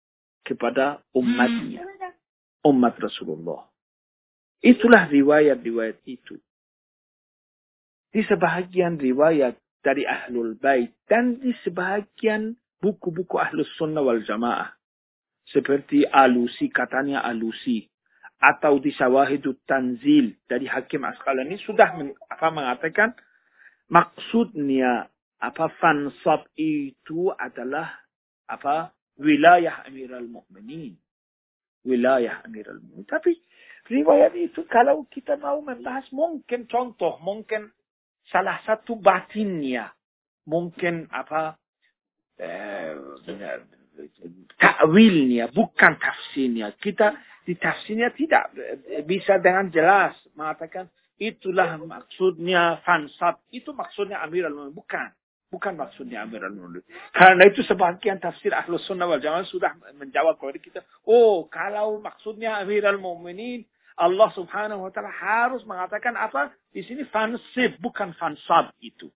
kepada umatnya. Umat Rasulullah. Itulah riwayat-riwayat itu. Di sebahagian riwayat dari Ahlul Bait dan di sebahagian buku-buku Ahlus Sunnah wal Jamaah. Seperti Alusi, katanya Alusi. Atau di Sawahidut Tanzil dari Hakim Asqalani sudah apa mengatakan maksudnya apa fansab itu adalah apa wilayah Amirul Mukminin. Wilayah Amirul Mukminin. Tapi riwayat itu kalau kita mau membahas mungkin contoh, mungkin salah satu batinnya, mungkin apa eh, takwilnya, bukan tafsirnya. Kita di tafsirnya tidak bisa dengan jelas mengatakan itulah maksudnya fansab, itu maksudnya Amirul Mu'minin, bukan. Bukan maksudnya Amirul Mu'minin. Karena itu sebagian tafsir Ahlus Sunnah wal Jamaah sudah menjawab kepada kita. Oh, kalau maksudnya Amirul Mu'minin Allah subhanahu wa ta'ala harus mengatakan apa? Di sini fansib, bukan fansab itu.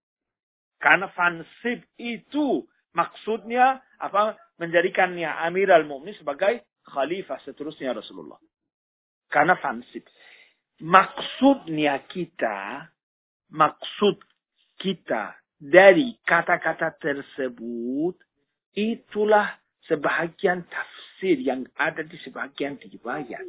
Karena fansib itu maksudnya apa? Menjadikannya Amirul Mu'min sebagai khalifah seterusnya Rasulullah. Karena fansib. Maksudnya kita, maksud kita dari kata-kata tersebut, itulah sebahagian tafsir yang ada di sebagian riwayat.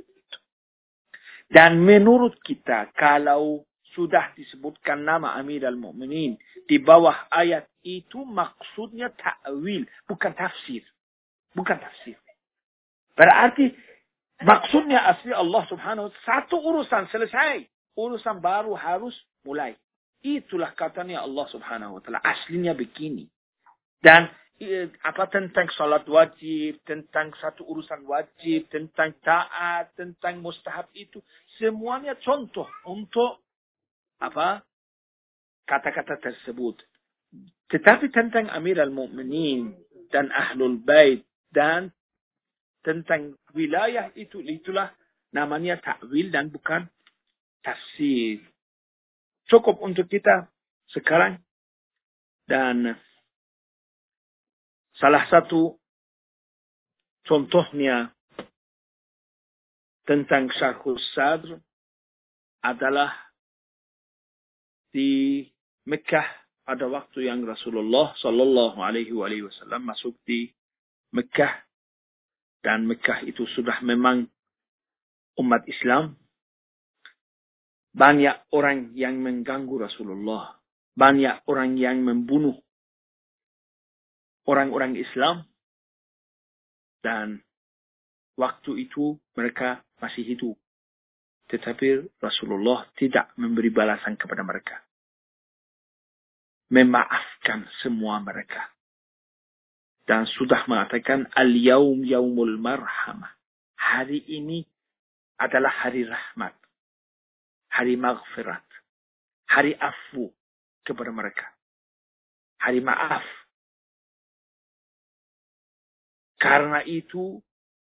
Dan menurut kita, kalau sudah disebutkan nama Amir al-Mu'minin di bawah ayat itu maksudnya ta'wil, bukan tafsir. Bukan tafsir. Berarti maksudnya asli Allah subhanahu wa ta'ala, satu urusan selesai. Urusan baru harus mulai. Itulah katanya Allah subhanahu wa ta'ala. Aslinya begini. Dan apa tentang salat wajib, tentang satu urusan wajib, tentang taat, tentang mustahab itu semuanya contoh untuk apa kata-kata tersebut. Tetapi tentang Amir al-Mu'minin dan Ahlul Bait dan tentang wilayah itu itulah namanya takwil dan bukan tafsir. Cukup untuk kita sekarang. Dan salah satu contohnya tentang Syarhul Sadr adalah di Mekah pada waktu yang Rasulullah Shallallahu Alaihi Wasallam masuk di Mekah. Dan Mekah itu sudah memang umat Islam banyak orang yang mengganggu Rasulullah banyak orang yang membunuh orang-orang Islam dan waktu itu mereka masih hidup tetapi Rasulullah tidak memberi balasan kepada mereka memaafkan semua mereka. Dan sudah mengatakan al-yaum yaumul marhamah. Hari ini adalah hari rahmat. Hari maghfirat. Hari afu kepada mereka. Hari maaf. Karena itu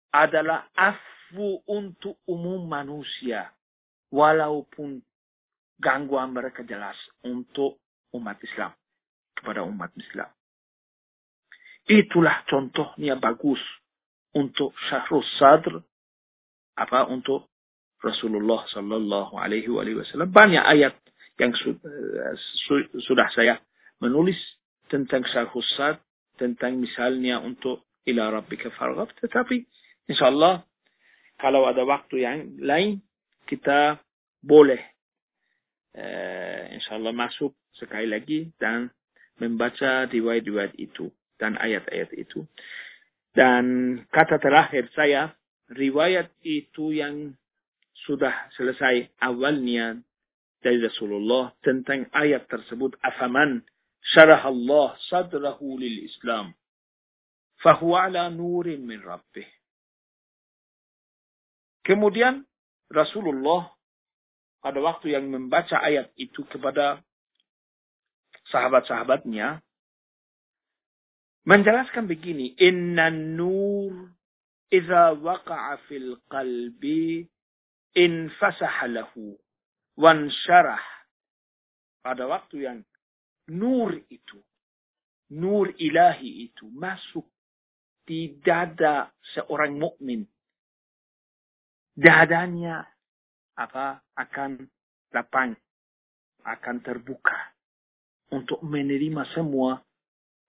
adalah afu untuk umum manusia. Walaupun gangguan mereka jelas untuk umat Islam kepada umat Islam. Itulah contohnya bagus untuk Syahrul Sadr apa untuk Rasulullah Sallallahu Alaihi Wasallam banyak ayat yang sudah saya menulis tentang Syahrul Sadr tentang misalnya untuk ila rabbika farghab tetapi insyaallah kalau ada waktu yang lain kita boleh uh, insyaallah masuk sekali lagi dan membaca riwayat-riwayat itu dan ayat-ayat itu. Dan kata terakhir saya, riwayat itu yang sudah selesai awalnya dari Rasulullah tentang ayat tersebut afaman syarah Allah sadrahu lil Islam fahuwa ala nurin min rabbih. Kemudian Rasulullah pada waktu yang membaca ayat itu kepada sahabat-sahabatnya menjelaskan begini, inna nur idza waqa'a fil qalbi infasaha lahu wansyarah. Pada waktu yang nur itu, nur ilahi itu masuk di dada seorang mukmin, dadanya apa akan lapang, akan terbuka untuk menerima semua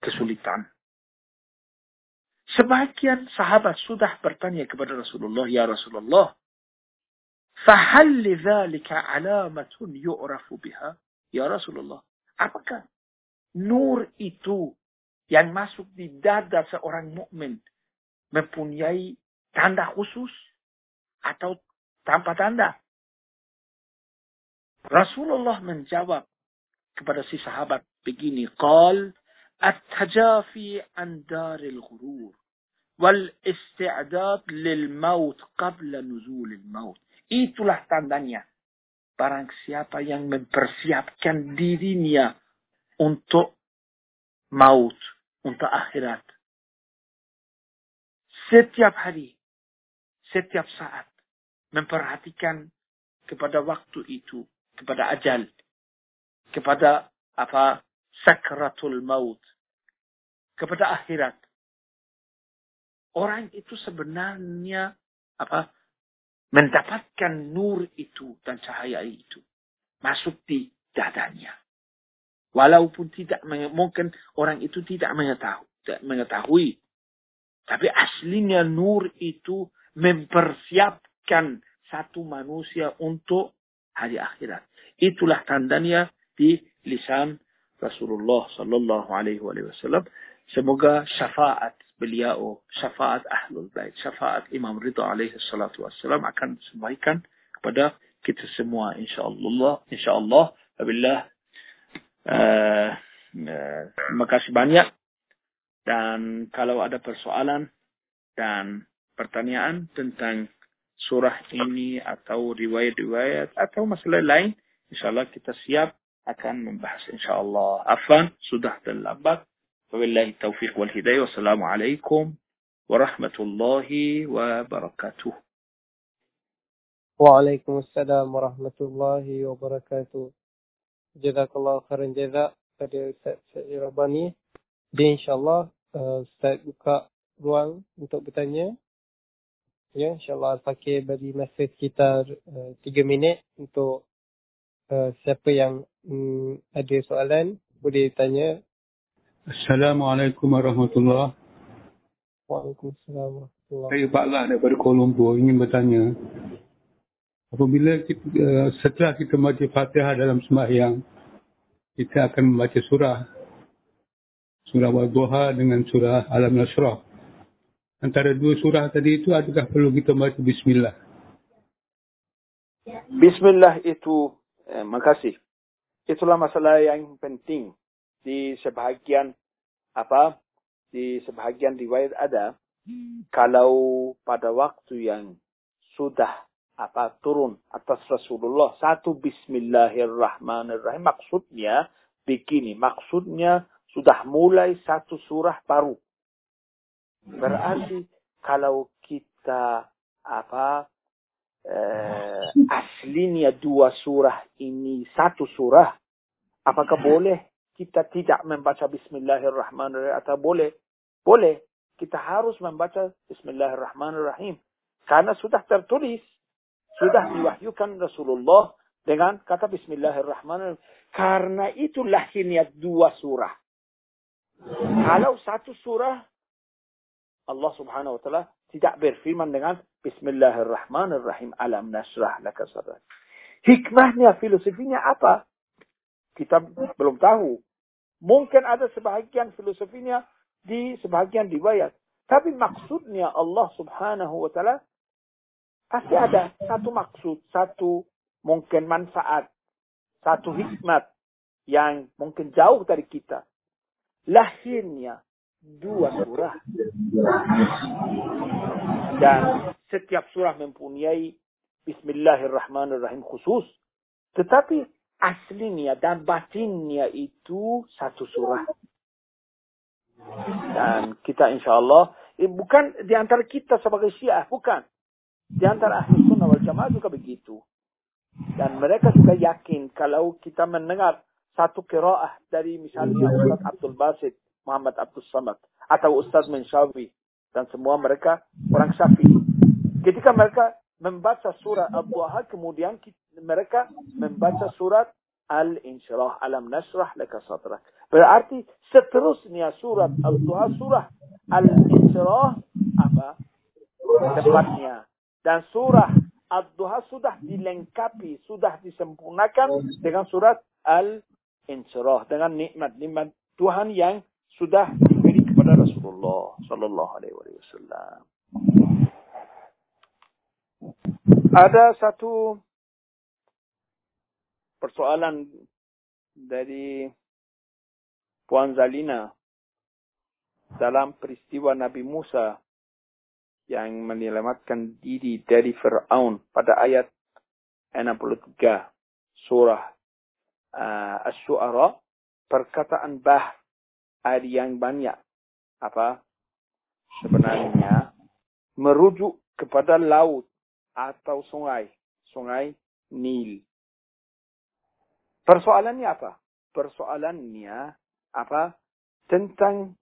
kesulitan. Sebagian sahabat sudah bertanya kepada Rasulullah, Ya Rasulullah, فهل لذلك علامة يعرف بها Ya Rasulullah, apakah nur itu yang masuk di dada seorang mukmin mempunyai tanda khusus atau tanpa tanda? Rasulullah menjawab, kepada si sahabat begini, qal at-tajafi an daril ghurur wal isti'dad lil maut qabla nuzulil maut. Itulah tandanya. Barang siapa yang mempersiapkan dirinya untuk maut, untuk akhirat. Setiap hari, setiap saat, memperhatikan kepada waktu itu, kepada ajal, kepada apa sakratul maut kepada akhirat orang itu sebenarnya apa mendapatkan nur itu dan cahaya itu masuk di dadanya. Walaupun tidak mungkin orang itu tidak mengetahui mengetahui. Tapi aslinya nur itu mempersiapkan satu manusia untuk hari akhirat. Itulah tandanya di lisan Rasulullah sallallahu alaihi wasallam. Semoga syafaat beliau, syafaat ahlul bait, syafaat Imam Ridha alaihi salatu wassalam akan sampaikan kepada kita semua insyaallah. Insyaallah. Wabillah. Uh, uh, terima kasih banyak. Dan kalau ada persoalan dan pertanyaan tentang surah ini atau riwayat-riwayat atau masalah lain, insyaAllah kita siap akan membahas insyaAllah. Afan, sudah terlambat. Wabillahi taufiq wal hidayah. Wassalamualaikum warahmatullahi wabarakatuh.
Waalaikumsalam warahmatullahi wabarakatuh. Jazakallah khairan jazak pada Ustaz Syed Rabbani. Jadi insyaAllah uh, Ustaz buka ruang untuk bertanya. Ya, insyaAllah Al-Fakir bagi masa sekitar uh, 3 minit untuk uh, siapa yang um, ada soalan boleh tanya.
Assalamualaikum warahmatullahi
Waalaikumsalam warahmatullahi
Saya Pak Lah daripada Kuala Lumpur ingin bertanya. Apabila kita, uh, setelah kita baca Fatihah dalam sembahyang, kita akan membaca surah. Surah Wal-Duha dengan surah Alam-Nasrah antara dua surah tadi itu adakah perlu kita baca bismillah?
Bismillah itu eh, makasih. Itulah masalah yang penting di sebahagian apa? Di sebahagian riwayat ada kalau pada waktu yang sudah apa turun atas Rasulullah satu Bismillahirrahmanirrahim maksudnya begini maksudnya sudah mulai satu surah baru Berarti kalau kita apa eh, aslinya dua surah ini satu surah, apakah boleh kita tidak membaca Bismillahirrahmanirrahim atau boleh? Boleh. Kita harus membaca Bismillahirrahmanirrahim karena sudah tertulis, sudah diwahyukan Rasulullah dengan kata Bismillahirrahmanirrahim. Karena itu lahirnya dua surah. Kalau satu surah Allah subhanahu wa ta'ala tidak berfirman dengan Bismillahirrahmanirrahim alam nasrah laka. Hikmahnya, filosofinya apa? Kita belum tahu. Mungkin ada sebahagian filosofinya di sebahagian riwayat. Tapi maksudnya Allah subhanahu wa ta'ala pasti ada satu maksud, satu mungkin manfaat, satu hikmat yang mungkin jauh dari kita. Lahirnya dua surah. Dan setiap surah mempunyai Bismillahirrahmanirrahim khusus. Tetapi aslinya dan batinnya itu satu surah. Dan kita insya Allah, eh, bukan di antara kita sebagai syiah, bukan. Di antara ahli sunnah wal jamaah juga begitu. Dan mereka juga yakin kalau kita mendengar satu kiraah dari misalnya Ustaz Abdul Basit Muhammad Abdul Samad atau Ustaz Menshawi dan semua mereka orang Syafi'i. Ketika mereka membaca surah Al-Duha kemudian mereka membaca surat Al-Insyirah Alam Nasrah Laka Sadrak. Berarti seterusnya surat Al-Duha surah Al-Insyirah apa? Depannya. Dan surah Al-Duha sudah dilengkapi, sudah disempurnakan dengan surat Al-Insyirah. Dengan nikmat-nikmat Tuhan yang sudah diberi kepada Rasulullah sallallahu alaihi wasallam. Ada satu persoalan dari Puan Zalina dalam peristiwa Nabi Musa yang menyelamatkan diri dari Fir'aun pada ayat 63 surah uh, Asy-Syu'ara perkataan bah ada yang banyak apa sebenarnya merujuk kepada laut atau sungai, sungai Nil. Persoalannya apa? Persoalannya apa? Tentang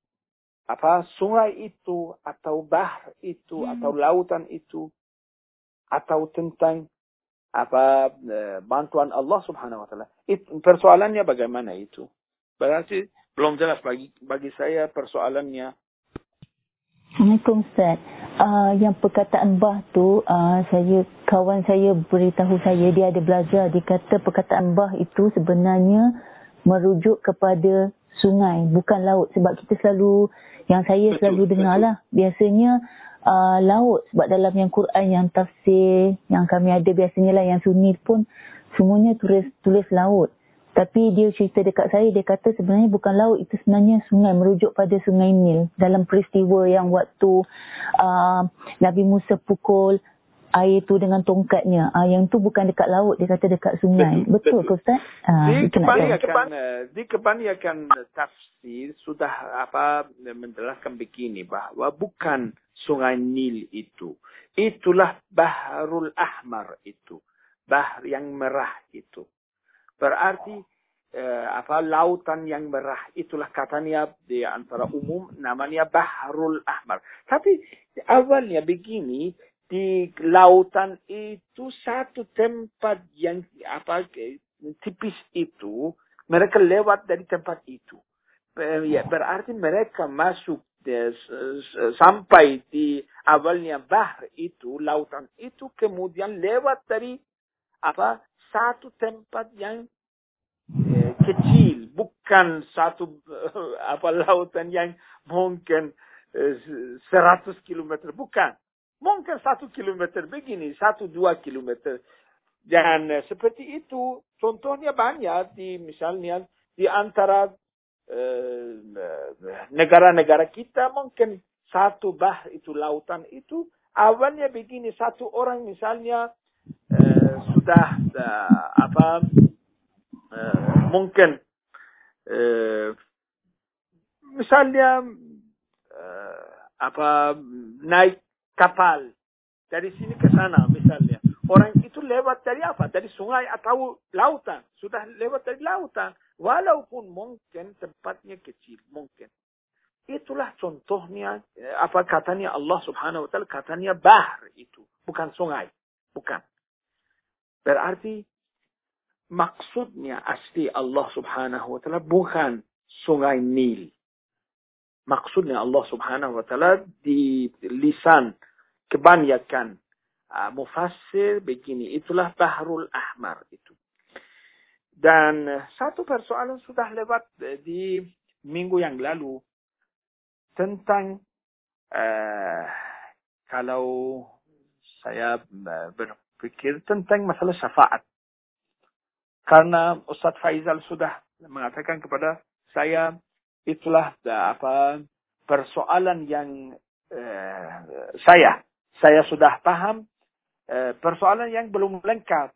apa sungai itu atau bah itu hmm. atau lautan itu atau tentang apa eh, bantuan Allah Subhanahu wa taala. Persoalannya bagaimana itu? Berarti belum jelas bagi bagi saya persoalannya.
Assalamualaikum Ustaz. Uh, yang perkataan bah tu, uh, saya kawan saya beritahu saya dia ada belajar. Dia kata perkataan bah itu sebenarnya merujuk kepada sungai, bukan laut. Sebab kita selalu, yang saya betul, selalu dengar lah, biasanya uh, laut. Sebab dalam yang Quran, yang tafsir, yang kami ada biasanya lah, yang sunni pun, semuanya tulis tulis laut. Tapi dia cerita dekat saya, dia kata sebenarnya bukan laut, itu sebenarnya sungai, merujuk pada sungai Nil. Dalam peristiwa yang waktu uh, Nabi Musa pukul air tu dengan tongkatnya. Uh, yang tu bukan dekat laut, dia kata dekat sungai. Betul, betul, ke Ustaz?
Uh, di, kebanyakan, di kebanyakan tafsir sudah apa menjelaskan begini bahawa bukan sungai Nil itu. Itulah Bahrul Ahmar itu. Bahr yang merah itu. Berarti eh, apa lautan yang merah itulah katanya di antara umum namanya Bahrul Ahmar. Tapi awalnya begini di lautan itu satu tempat yang apa tipis itu mereka lewat dari tempat itu. Ya, berarti mereka masuk de, sampai di awalnya bahr itu lautan itu kemudian lewat dari apa satu tempat yang eh, kecil, bukan satu eh, apa lautan yang mungkin eh, seratus kilometer, bukan. Mungkin satu kilometer begini, satu dua kilometer. Dan eh, seperti itu, contohnya banyak di misalnya di antara eh, negara-negara eh, kita mungkin satu bah itu lautan itu awalnya begini satu orang misalnya eh, sudah uh, apa mungkin misalnya apa naik kapal dari sini ke sana misalnya orang itu lewat dari apa dari sungai atau lautan sudah lewat dari lautan walaupun mungkin tempatnya kecil mungkin itulah contohnya apa katanya Allah Subhanahu wa taala katanya bahar itu bukan sungai bukan Berarti maksudnya asli Allah subhanahu wa ta'ala bukan sungai Nil. Maksudnya Allah subhanahu wa ta'ala di lisan kebanyakan uh, mufassir begini. Itulah Bahrul Ahmar itu. Dan satu persoalan sudah lewat di minggu yang lalu tentang uh, kalau saya ber, berpikir tentang masalah syafaat. Karena Ustaz Faizal sudah mengatakan kepada saya itulah apa persoalan yang eh, saya saya sudah paham eh, persoalan yang belum lengkap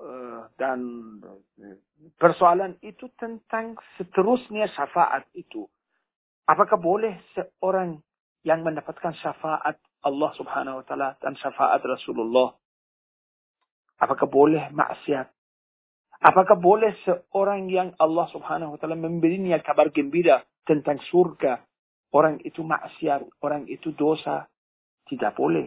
eh, dan persoalan itu tentang seterusnya syafaat itu apakah boleh seorang yang mendapatkan syafaat Allah Subhanahu wa taala dan syafaat Rasulullah Apakah boleh maksiat? Apakah boleh seorang yang Allah subhanahu wa ta'ala memberinya kabar gembira tentang surga. Orang itu maksiat, orang itu dosa. Tidak boleh.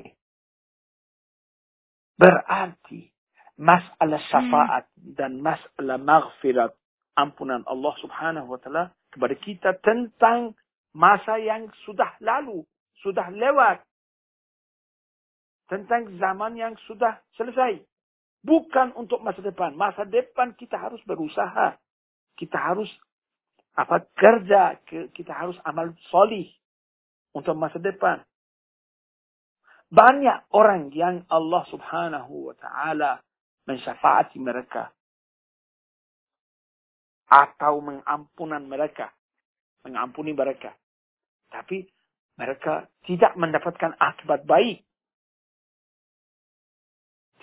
Berarti masalah syafaat hmm. dan masalah maghfirat ampunan Allah subhanahu wa ta'ala kepada kita tentang masa yang sudah lalu, sudah lewat. Tentang zaman yang sudah selesai. Bukan untuk masa depan. Masa depan kita harus berusaha. Kita harus apa kerja, kita harus amal solih untuk masa depan. Banyak orang yang Allah subhanahu wa ta'ala mensyafaati mereka. Atau mengampunan mereka. Mengampuni mereka. Tapi mereka tidak mendapatkan akibat baik.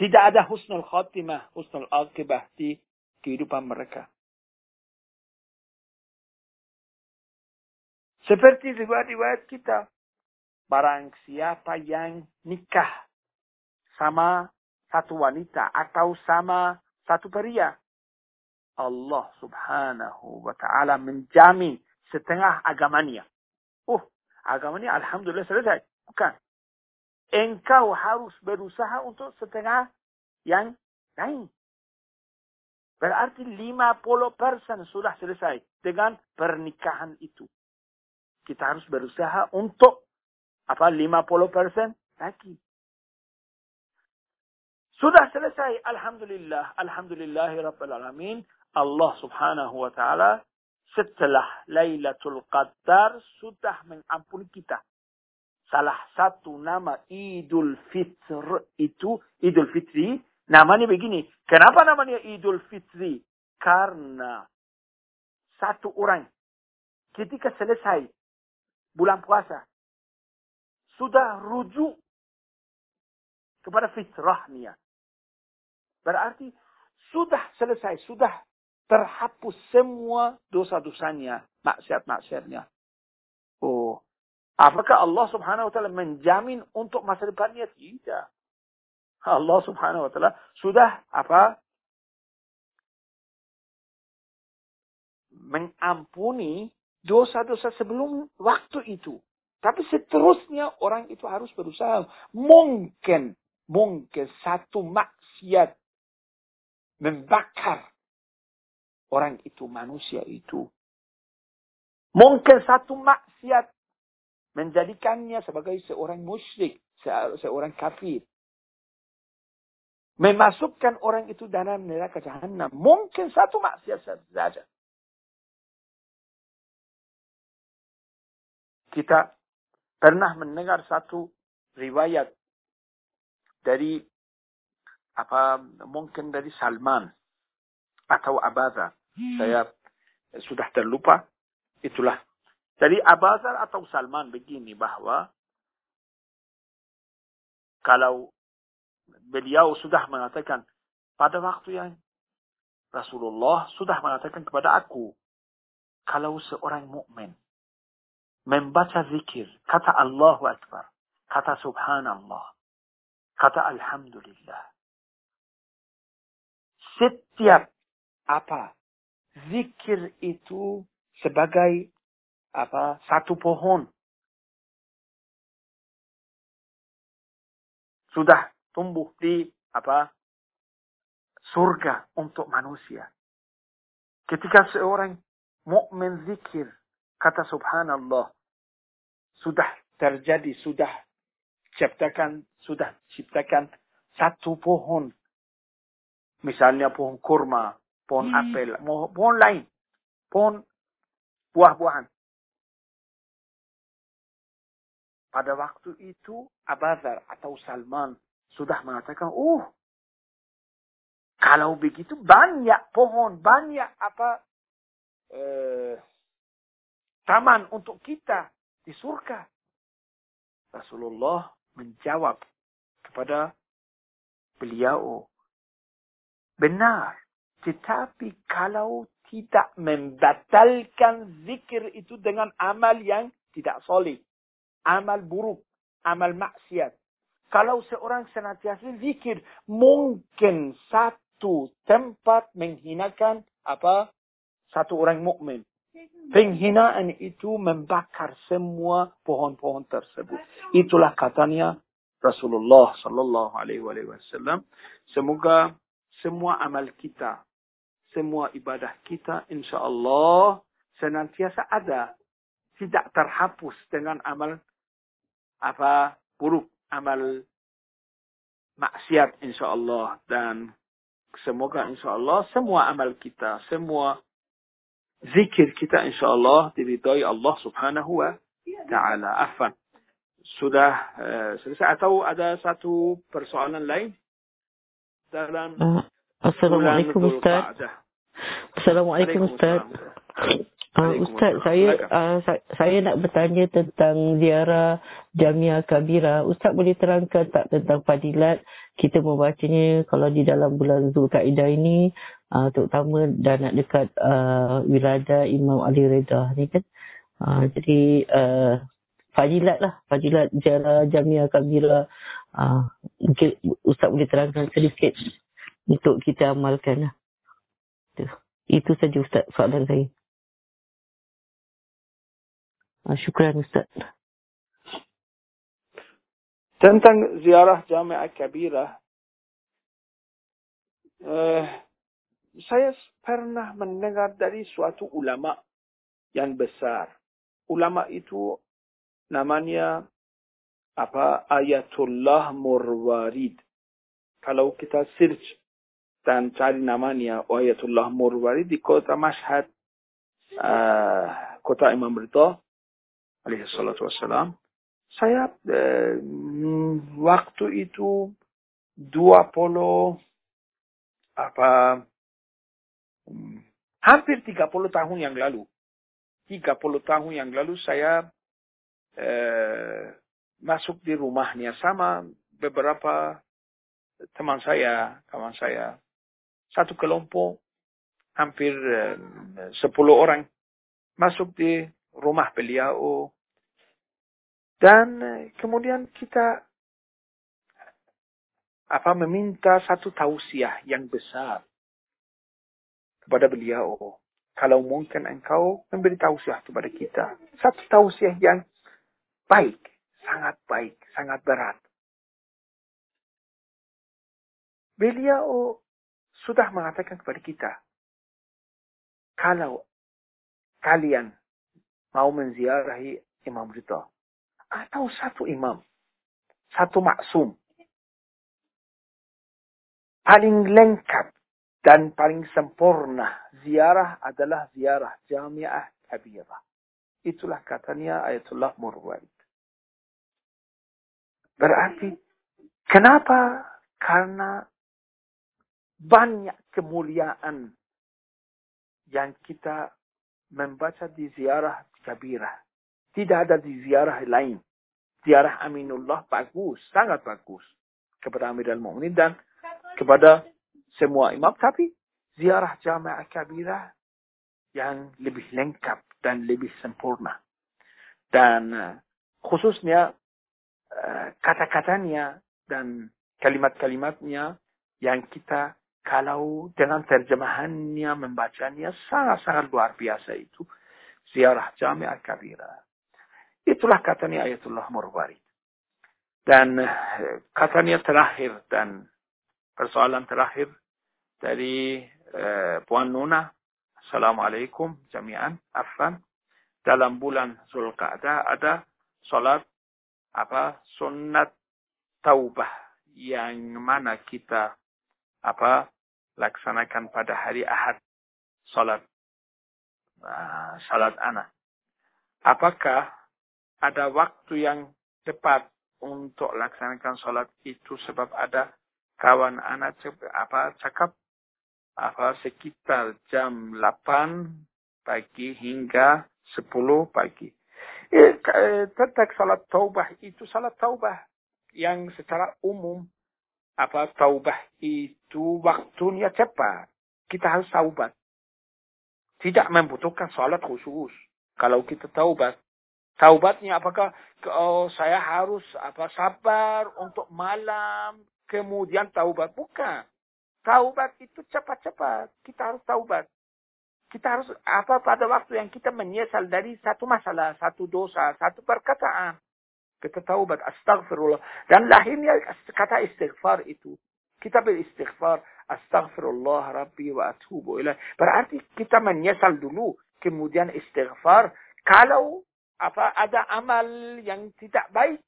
Tidak ada husnul khatimah, husnul akibah di kehidupan mereka. Seperti riwayat-riwayat kita. Barang siapa yang nikah sama satu wanita atau sama satu pria. Allah subhanahu wa ta'ala menjamin setengah agamanya. Oh, agamanya alhamdulillah selesai. Bukan engkau harus berusaha untuk setengah yang lain. Berarti 50% sudah selesai dengan pernikahan itu. Kita harus berusaha untuk apa 50% lagi. Sudah selesai. Alhamdulillah. Alhamdulillahi Rabbil Alamin. Allah subhanahu wa ta'ala setelah Lailatul Qadar sudah mengampuni kita salah satu nama Idul Fitr itu Idul Fitri namanya begini. Kenapa namanya Idul Fitri? karena satu orang ketika selesai bulan puasa sudah rujuk kepada fitrahnya. Berarti sudah selesai, sudah terhapus semua dosa-dosanya, maksiat-maksiatnya. Apakah Allah Subhanahu wa taala menjamin untuk masa depannya? Tidak. Allah Subhanahu wa taala sudah apa? mengampuni dosa-dosa sebelum waktu itu. Tapi seterusnya orang itu harus berusaha. Mungkin, mungkin satu maksiat membakar orang itu, manusia itu. Mungkin satu maksiat menjadikannya sebagai seorang musyrik, seorang kafir. Memasukkan orang itu dalam neraka jahanam. Mungkin satu maksiat saja. kita pernah mendengar satu riwayat dari apa mungkin dari Salman atau Abazar. Hmm. Saya sudah terlupa. Itulah. Jadi Abazar atau Salman begini bahwa kalau beliau sudah mengatakan pada waktu yang Rasulullah sudah mengatakan kepada aku kalau seorang mukmin membaca zikir, kata Allahu Akbar, kata Subhanallah, kata Alhamdulillah. Setiap apa zikir itu sebagai apa satu pohon sudah tumbuh di apa surga untuk manusia. Ketika seorang mukmin zikir kata subhanallah sudah terjadi, sudah ciptakan, sudah ciptakan satu pohon. Misalnya pohon kurma, pohon hmm. apel, pohon lain, pohon buah-buahan. Pada waktu itu Abazar atau Salman sudah mengatakan, oh, kalau begitu banyak pohon, banyak apa eh, taman untuk kita di surga. Rasulullah menjawab kepada beliau, benar, tetapi kalau tidak membatalkan zikir itu dengan amal yang tidak solid, amal buruk, amal maksiat. Kalau seorang senantiasa zikir, mungkin satu tempat menghinakan apa satu orang mukmin. Penghinaan itu membakar semua pohon-pohon tersebut. Itulah katanya Rasulullah Sallallahu Alaihi Wasallam. Semoga semua amal kita, semua ibadah kita, insya Allah senantiasa ada, tidak terhapus dengan amal apa buruk, amal maksiat insya Allah dan semoga insya Allah semua amal kita, semua zikir kita insyaAllah diridhai Allah subhanahu wa ta'ala. Afan. Sudah uh, selesai atau ada satu persoalan lain? Dalam uh,
Assalamualaikum Ustaz. Assalamualaikum Ustaz. Uh, Ustaz, saya uh, saya nak bertanya tentang ziarah Jamia Kabira. Ustaz boleh terangkan tak tentang fadilat kita membacanya kalau di dalam bulan Zulkaidah ini uh, terutama dah nak dekat uh, wilada Imam Ali Reda ni kan. Uh, jadi uh, fadilat lah, fadilat ziarah Jamia Kabira. Uh, mungkin Ustaz boleh terangkan sedikit untuk kita amalkan lah. Itu, itu saja Ustaz soalan saya. Uh, syukran Ustaz.
Tentang ziarah Jami'ah Kabirah, uh, saya pernah mendengar dari suatu ulama yang besar. Ulama itu namanya apa Ayatullah Murwarid. Kalau kita search dan cari namanya Ayatullah Murwarid di kota Mashhad, uh, kota Imam Ridha, alaihi wassalam. Saya eh, waktu itu 20 apa hampir 30 tahun yang lalu. 30 tahun yang lalu saya eh, masuk di rumahnya sama beberapa teman saya, kawan saya. Satu kelompok hampir eh, 10 orang masuk di rumah beliau. Dan eh, kemudian kita apa meminta satu tausiah yang besar kepada beliau. Kalau mungkin engkau memberi tausiah kepada kita. Satu tausiah yang baik, sangat baik, sangat berat. Beliau sudah mengatakan kepada kita, kalau kalian mau menziarahi Imam Ridha, atau satu imam, satu maksum, paling lengkap dan paling sempurna ziarah adalah ziarah jamiah kabirah. Itulah katanya Ayatullah Murwad. Berarti kenapa? Karena banyak kemuliaan yang kita membaca di ziarah kabirah. Tidak ada di ziarah lain. Ziarah Aminullah bagus, sangat bagus kepada Amirul Mu'minin dan kepada semua imam, tapi ziarah jamaah kabirah yang lebih lengkap dan lebih sempurna. Dan uh, khususnya uh, kata-katanya dan kalimat-kalimatnya yang kita kalau dengan terjemahannya membacanya sangat-sangat luar biasa itu ziarah jamaah kabirah. Itulah katanya Ayatullah Murwarid. Dan uh, katanya terakhir dan persoalan terakhir dari uh, Puan Nuna. Assalamualaikum jami'an. Afan. Dalam bulan Zulqa'dah ada solat apa sunat taubah yang mana kita apa laksanakan pada hari Ahad salat uh, salat anak. Apakah ada waktu yang tepat untuk laksanakan salat itu sebab ada kawan anak apa cakap apa sekitar jam 8 pagi hingga 10 pagi. Eh, eh, tentang salat taubah itu salat taubah yang secara umum apa taubah itu waktunya cepat. Kita harus taubat. Tidak membutuhkan salat khusus. Kalau kita taubat, taubatnya apakah oh, saya harus apa sabar untuk malam kemudian taubat. Bukan. Taubat itu cepat-cepat. Kita harus taubat. Kita harus apa pada waktu yang kita menyesal dari satu masalah, satu dosa, satu perkataan. Kita taubat, astagfirullah. Dan lahirnya kata istighfar itu. Kita beristighfar, astagfirullah rabbi wa atubu ilaih. Berarti kita menyesal dulu, kemudian istighfar. Kalau apa ada amal yang tidak baik,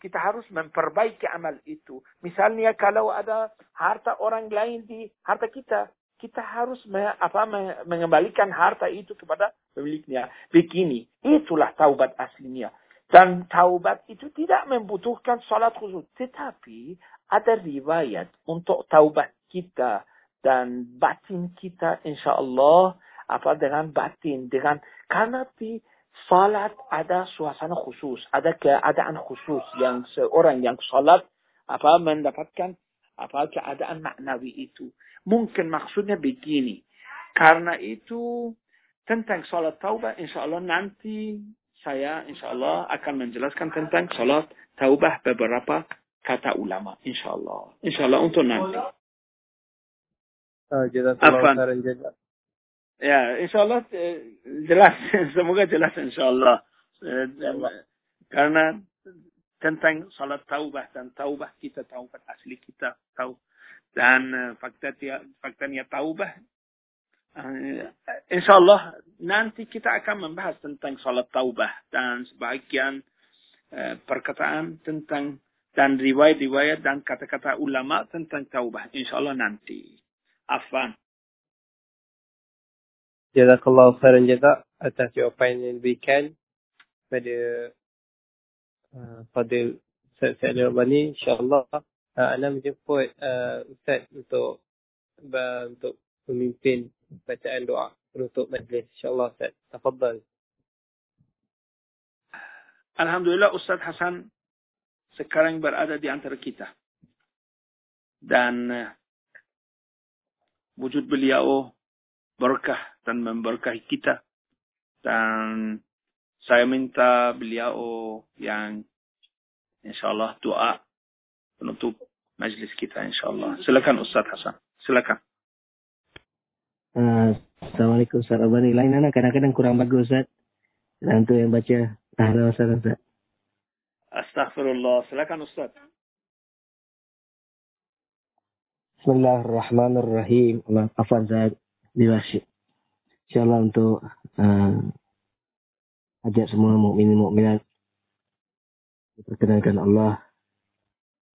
kita harus memperbaiki amal itu. Misalnya kalau ada harta orang lain di harta kita, kita harus me, apa, me, mengembalikan harta itu kepada pemiliknya. Begini, itulah taubat aslinya. Dan taubat itu tidak membutuhkan salat khusus. Tetapi ada riwayat untuk taubat kita dan batin kita insya Allah apa dengan batin dengan karena di salat ada suasana khusus, ada keadaan khusus yang seorang yang salat apa mendapatkan apa keadaan maknawi itu. Mungkin maksudnya begini. Karena itu tentang salat taubah insya Allah nanti saya insya Allah akan menjelaskan tentang salat taubah beberapa kata ulama insya Allah. Insya Allah untuk nanti.
Uh, Jazakallah
Ya, insya Allah eh, jelas. Semoga jelas insya Allah. Eh, karena tentang salat taubah dan taubah kita taubat asli kita tahu dan eh, fakta faktanya taubah insya Allah nanti kita akan membahas tentang salat taubah dan sebagian perkataan tentang dan riwayat-riwayat dan kata-kata ulama tentang taubah insya Allah nanti. Afan.
Jazakallah khairan jazak atas jawapan yang diberikan pada uh, Fadil Ustaz Syed Rabbani insyaAllah uh, Ana menjemput uh, Ustaz untuk uh, untuk memimpin bacaan doa penutup majlis. InsyaAllah Ustaz. Tafadhal.
Alhamdulillah Ustaz Hasan sekarang berada di antara kita. Dan uh, wujud beliau berkah dan memberkahi kita. Dan saya minta beliau yang insyaAllah doa penutup majlis kita insyaAllah. Silakan Ustaz Hasan. Silakan.
Uh, Assalamualaikum Ustaz Abani. Lain anak kadang-kadang kurang bagus Ustaz. Dan tu yang baca Ahlan Ustaz Ustaz.
Astaghfirullah. Silakan Ustaz.
Bismillahirrahmanirrahim. Allah afan Ustaz. Diwasyik. InsyaAllah untuk uh, ajak semua mukminin mukminat diperkenankan Allah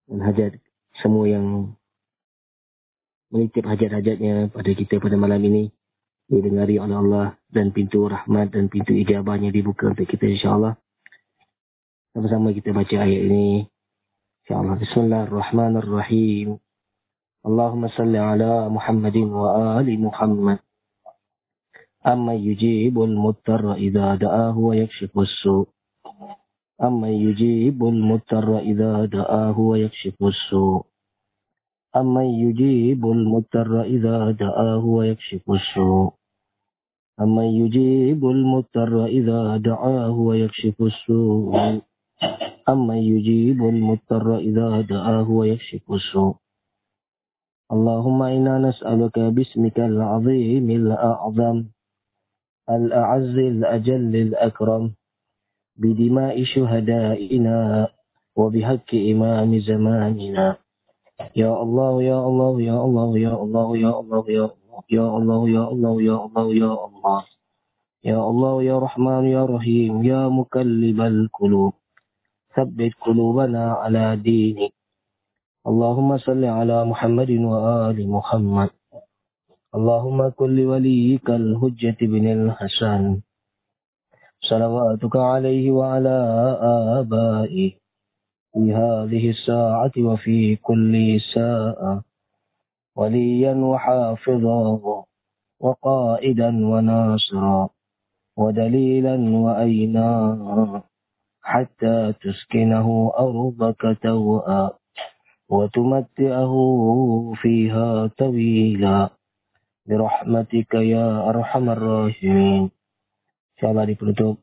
dan hajat semua yang menitip hajat-hajatnya pada kita pada malam ini didengari oleh Allah dan pintu rahmat dan pintu ijabahnya dibuka untuk kita insyaAllah. Sama-sama kita baca ayat ini. InsyaAllah. Bismillahirrahmanirrahim. Allahumma salli ala Muhammadin wa ali Muhammad. Amma yujibul muttarra idha da'ahu wa yakshifus su' Amma yujibul muttarra idha da'ahu wa yakshifus أمن يجيب المضطر إذا دعاه ويكشف السوء أمن يجيب المضطر إذا دعاه ويكشف السوء أمن يجيب المضطر إذا دعاه ويكشف السوء اللهم إنا نسألك باسمك العظيم الأعظم الأعز الأجل الأكرم بدماء شهدائنا وبحق إمام زماننا يا الله يا الله يا الله يا الله يا الله يا الله يا الله يا الله يا الله يا الله يا رحمن يا رحيم يا مكلب القلوب ثبت قلوبنا على دينك اللهم صل على محمد وآل محمد اللهم كن لوليك الهجة بن الحسن صلواتك عليه وعلى آبائه في هذه الساعة وفي كل ساعة وليا وحافظا وقائدا وناصرا ودليلا وأينا حتى تسكنه أرضك توأ وتمتعه فيها طويلا برحمتك يا أرحم الراحمين InsyaAllah penutup.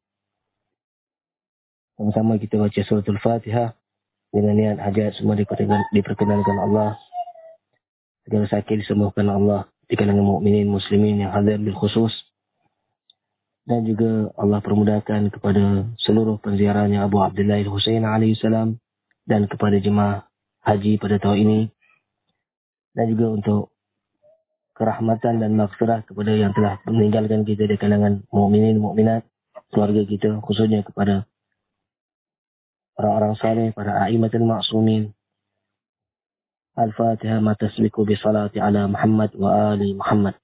Sama-sama kita baca suratul Fatihah. Dengan niat hajat semua diperkenankan Allah. Segala sakit disembuhkan Allah. Di kalangan mukminin muslimin yang hadir bil khusus. Dan juga Allah permudahkan kepada seluruh penziarahnya Abu Abdullah Al-Husain alaihissalam. Dan kepada jemaah haji pada tahun ini. Dan juga untuk kerahmatan dan maghfirah kepada yang telah meninggalkan kita di kalangan mukminin mukminat keluarga kita khususnya kepada orang-orang saleh para aimatul ma'sumin Al-Fatihah ma tasbiku bi salati ala Muhammad wa ali Muhammad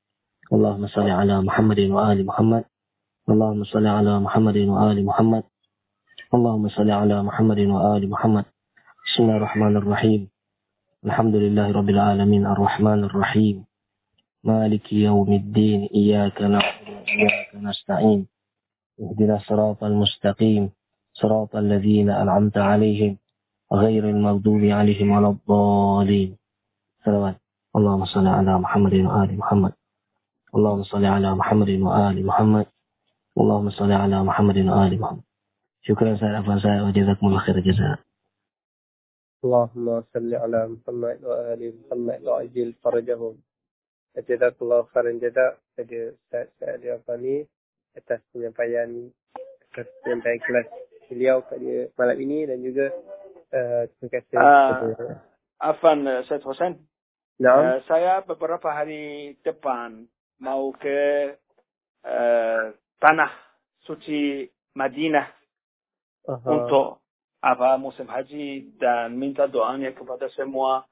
Allahumma salli ala Muhammadin wa ali Muhammad Allahumma salli ala Muhammadin wa ali Muhammad Allahumma salli ala Muhammadin wa ali Muhammad Bismillahirrahmanirrahim Alhamdulillahirabbil alamin arrahmanir rahim مالك يوم الدين إياك نعبد وإياك نستعين اهدنا الصراط المستقيم صراط الذين أنعمت عليهم غير المغضوب عليهم ولا الضالين. صلوات. اللهم صل على محمد وآل محمد. اللهم صل على محمد وآل محمد. اللهم صل على محمد وآل محمد. شكرا سيد أفنساء وجزاكم الله خير الجزاء.
اللهم صل على محمد وآل محمد وعجل فرجهم. Jazakallah khairan jazak kepada Ustaz Sa'ad Afani atas penyampaian atas penyampaian kelas. Beliau pada malam ini dan juga uh, terima kasih uh,
Afan Ustaz Hussein. Uh, saya beberapa hari depan mau ke uh, tanah suci Madinah uh-huh. untuk apa musim haji dan minta doanya kepada semua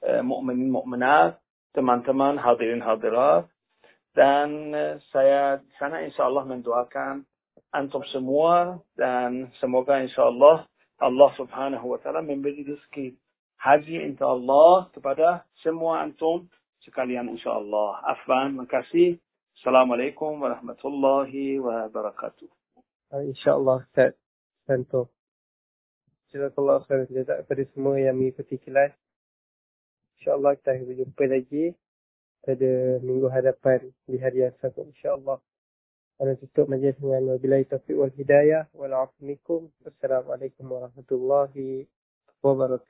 uh, mukmin mukminat teman-teman hadirin hadirat dan saya di sana insya Allah mendoakan antum semua dan semoga insya Allah Allah subhanahu wa ta'ala memberi rezeki haji insya Allah kepada semua antum sekalian insya Allah. Afwan, makasih. Assalamualaikum warahmatullahi wabarakatuh.
InsyaAllah Ustaz Santo. Jazakallah khairan jazak kepada semua yang mengikuti kelas. InsyaAllah kita berjumpa lagi pada minggu hadapan di hari yang sama insyaAllah. Ana tutup majlis dengan wabillahi taufiq wal hidayah. Wassalamualaikum warahmatullahi wabarakatuh.